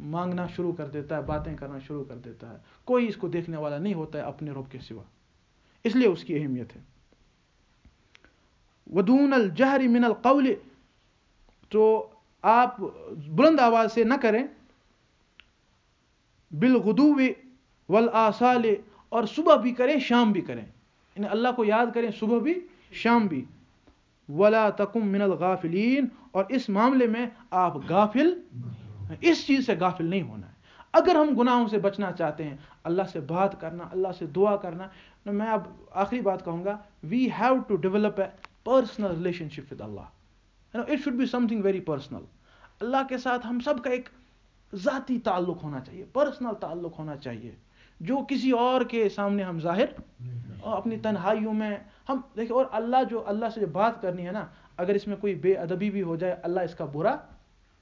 مانگنا شروع کر دیتا ہے، باتیں کرنا شروع کر دیتا ہے۔ کوئی اس کو دیکھنے والا نہیں ہوتا ہے اپنے رب کے سوا۔ اس لیے اس کی اہمیت ہے۔ ودون الجہر من القول۔ تو آپ بلند آواز سے نہ کریں۔ بالغدو والآصال۔ اور صبح بھی کریں، شام بھی کریں۔ یعنی اللہ کو یاد کریں، صبح بھی، شام بھی۔ ولا تکم من الغافلین اور اس معاملے میں آپ غافل ہے اس چیز سے غافل نہیں ہونا ہے۔ اگر ہم گناہوں سے بچنا چاہتے ہیں، اللہ سے بات کرنا، اللہ سے دعا کرنا میں اب آخری بات کہوں گا we have to develop a personal relationship with Allah it should be something very personal Allah کے ساتھ ہم سب کا ایک ذاتی تعلق ہونا چاہیے پرسنل تعلق ہونا چاہیے۔ جو کسی اور کے سامنے ہم ظاہر اور اپنی تنہائیوں میں ہم، دیکھیں، اور اللہ جو، اللہ سے جو بات کرنی ہے نا، اگر اس میں کوئی بے ادبی بھی ہو جائے، اللہ اس کا برا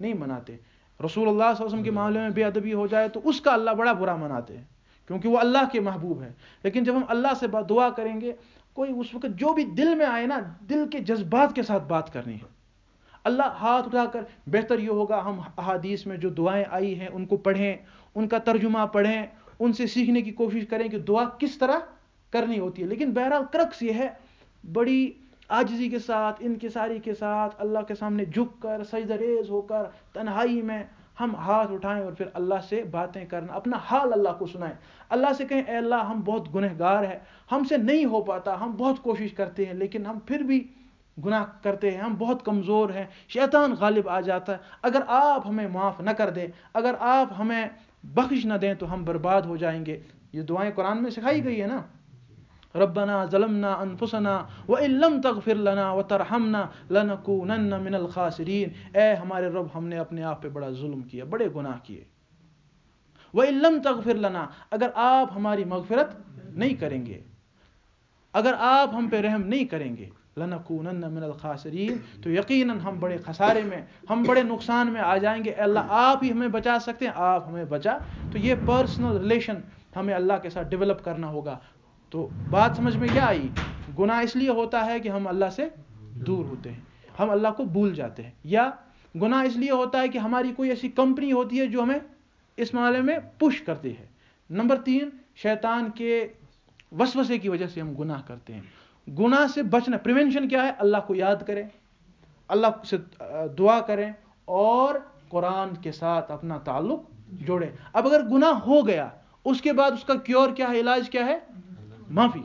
نہیں مناتے۔ رسول اللہ صلی اللہ علیہ وسلم کے معاملے میں بے ادبی ہو جائے تو اس کا اللہ بڑا برا مناتے ہیں کیونکہ وہ اللہ کے محبوب ہے لیکن جب ہم اللہ سے دعا کریں گے کوئی اس وقت جو بھی دل میں آئے نا دل کے جذبات کے ساتھ بات کرنی ہے۔ اللہ ہاتھ اٹھا کر بہتر یہ ہوگا ہم احادیث میں جو دعائیں آئی ہیں ان کو پڑھیں ان کا ترجمہ پڑھیں ان سے سیکھنے کی کوشش کریں کہ دعا کس طرح کرنی ہوتی ہے۔ لیکن بہرحال کرکس یہ ہے بڑی آجزی کے ساتھ انکساری کے ساتھ اللہ کے سامنے جھک کر، سجدہ ریز ہو کر، تنہائی میں ہم ہاتھ اٹھائیں اور پھر اللہ سے باتیں کرنا، اپنا حال اللہ کو سنائیں۔ اللہ سے کہیں، اے اللہ، ہم بہت گنہ گار ہیں، ہم سے نہیں ہو پاتا، ہم بہت کوشش کرتے ہیں، لیکن ہم پھر بھی گناہ کرتے ہیں، ہم بہت کمزور ہیں، شیطان غالب آ جاتا ہے۔ اگر آپ ہمیں معاف نہ کر دیں، اگر آپ ہمیں بخش نہ دیں، تو ہم برباد ہو جائیں گے۔ یہ دعائیں قرآن میں سکھائی گئی ہے نا؟ ربنا ظلمنا انفسنا وان لم تغفر لنا وترحمنا لنكونن من الخاسرین اے ہمارے رب، ہم نے اپنے آپ پہ بڑا ظلم کیا، بڑے گناہ کیے۔ وان لم تغفر لنا، اگر آپ ہماری مغفرت نہیں کریں گے، اگر آپ ہم پہ رحم نہیں کریں گے، لنکونن من الخاسرین۔ تو یقیناً ہم بڑے خسارے میں، ہم بڑے نقصان میں آ جائیں گے۔ اللہ، آپ ہی ہمیں بچا سکتے ہیں، آپ ہمیں بچا۔ تو یہ پرسنل ریلیشن ہمیں اللہ کے ساتھ ڈیولپ کرنا ہوگا۔ تو بات سمجھ میں کیا آئی؟ گناہ اس لیے ہوتا ہے کہ ہم اللہ سے دور ہوتے ہیں۔ ہم اللہ کو بھول جاتے ہیں۔ یا گناہ اس لیے ہوتا ہے کہ ہماری کوئی ایسی کمپنی ہوتی ہے جو ہمیں اس معاملے میں پش کرتی ہے۔ نمبر تین، شیطان کے وسوسے کی وجہ سے ہم گناہ کرتے ہیں۔ گناہ سے بچنا پریونشن کیا ہے؟ اللہ کو یاد کریں، اللہ سے دعا کریں اور قرآن کے ساتھ اپنا تعلق جوڑیں۔ اب اگر گناہ ہو گیا، اس کے بعد اس کا کیور کیا ہے؟ علاج کیا ہے؟ معافی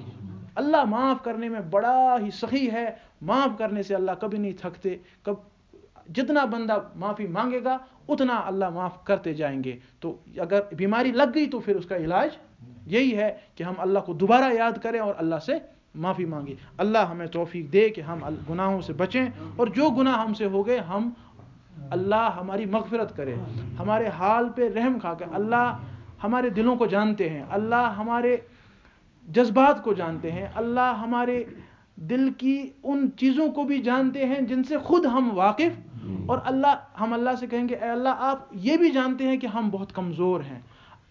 اللہ معاف کرنے میں بڑا ہی سخی ہے۔ معاف کرنے سے اللہ کبھی نہیں تھکتے۔ کب جتنا بندہ معافی مانگے گا، اتنا اللہ معاف کرتے جائیں گے۔ تو اگر بیماری لگ گئی تو پھر اس کا علاج یہی ہے کہ ہم اللہ کو دوبارہ یاد کریں اور اللہ سے معافی مانگیں۔ اللہ ہمیں توفیق دے کہ ہم گناہوں سے بچیں۔ اور جو گناہ ہم سے ہو گئے، ہم اللہ ہماری مغفرت کرے۔ ہمارے حال پہ رحم کھا کر اللہ ہمارے دلوں کو جانتے ہیں۔ اللہ ہمارے جذبات کو جانتے ہیں۔ اللہ ہمارے دل کی ان چیزوں کو بھی جانتے ہیں جن سے خود ہم واقف۔ اور اللہ، ہم اللہ سے کہیں گے، اے اللہ، آپ یہ بھی جانتے ہیں کہ ہم بہت کمزور ہیں۔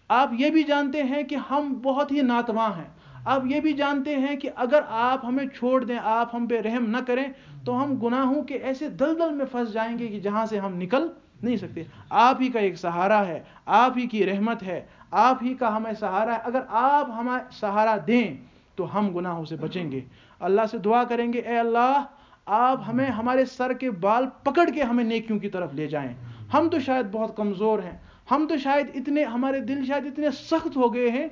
آپ یہ بھی جانتے ہیں کہ ہم بہت ہی ناتواں ہیں۔ آپ یہ بھی جانتے ہیں کہ اگر آپ ہمیں چھوڑ دیں، آپ ہم پہ رحم نہ کریں، تو ہم گناہوں کے ایسے دلدل میں پھنس جائیں گے کہ جہاں سے ہم نکل نہیں سکتے۔ آپ ہی کا ایک سہارا ہے، آپ ہی کی رحمت ہے۔ آپ ہی کا ہمیں سہارا ہے۔ اگر آپ ہمیں سہارا دیں تو ہم گناہوں سے بچیں گے۔ اللہ سے دعا کریں گے، اے اللہ، آپ ہمیں، ہمارے سر کے بال پکڑ کے ہمیں نیکیوں کی طرف لے جائیں۔ ہم تو شاید بہت کمزور ہیں۔ ہم تو شاید اتنے، ہمارے دل شاید اتنے سخت ہو گئے ہیں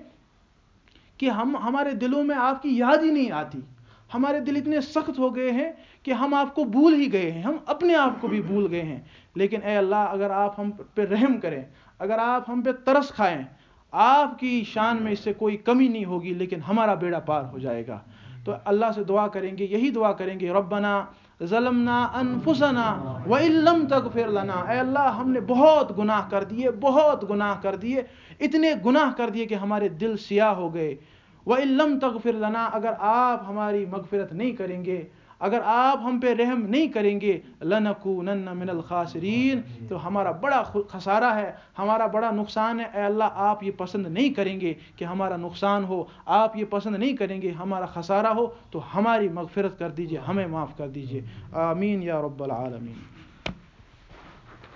کہ ہم، ہمارے دلوں میں آپ کی یاد ہی نہیں آتی۔ ہمارے دل اتنے سخت ہو گئے ہیں کہ ہم آپ کو بھول ہی گئے ہیں۔ ہم اپنے آپ کو بھی بھول گئے ہیں۔ لیکن اے اللہ، اگر آپ ہم پہ رحم کریں، اگر آپ ہم پہ ترس کھائیں آپ کی شان میں اس سے کوئی کمی نہیں ہوگی، لیکن ہمارا بیڑا پار ہو جائے گا۔ تو اللہ سے دعا کریں گے، یہی دعا کریں گے، ربنا ظلمنا انفسنا وَإِلَّمْ تَغْفِرْ لَنَا۔ اے اللہ، ہم نے بہت گناہ کر دیے، بہت گناہ کر دیے، اتنے گناہ کر دیے کہ ہمارے دل سیاہ ہو گئے۔ وَإِلَّمْ تَغْفِرْ لَنَا، اگر آپ ہماری مغفرت نہیں کریں گے اگر آپ ہم پہ رحم نہیں کریں گے، لنکونن من الخاسرین۔ تو ہمارا بڑا خسارہ ہے، ہمارا بڑا نقصان ہے۔ اے اللہ، آپ یہ پسند نہیں کریں گے کہ ہمارا نقصان ہو۔ آپ یہ پسند نہیں کریں گے، ہمارا خسارہ ہو۔ تو ہماری مغفرت کر دیجیے، ہمیں معاف کر دیجیے۔ آمین یا رب العالمین۔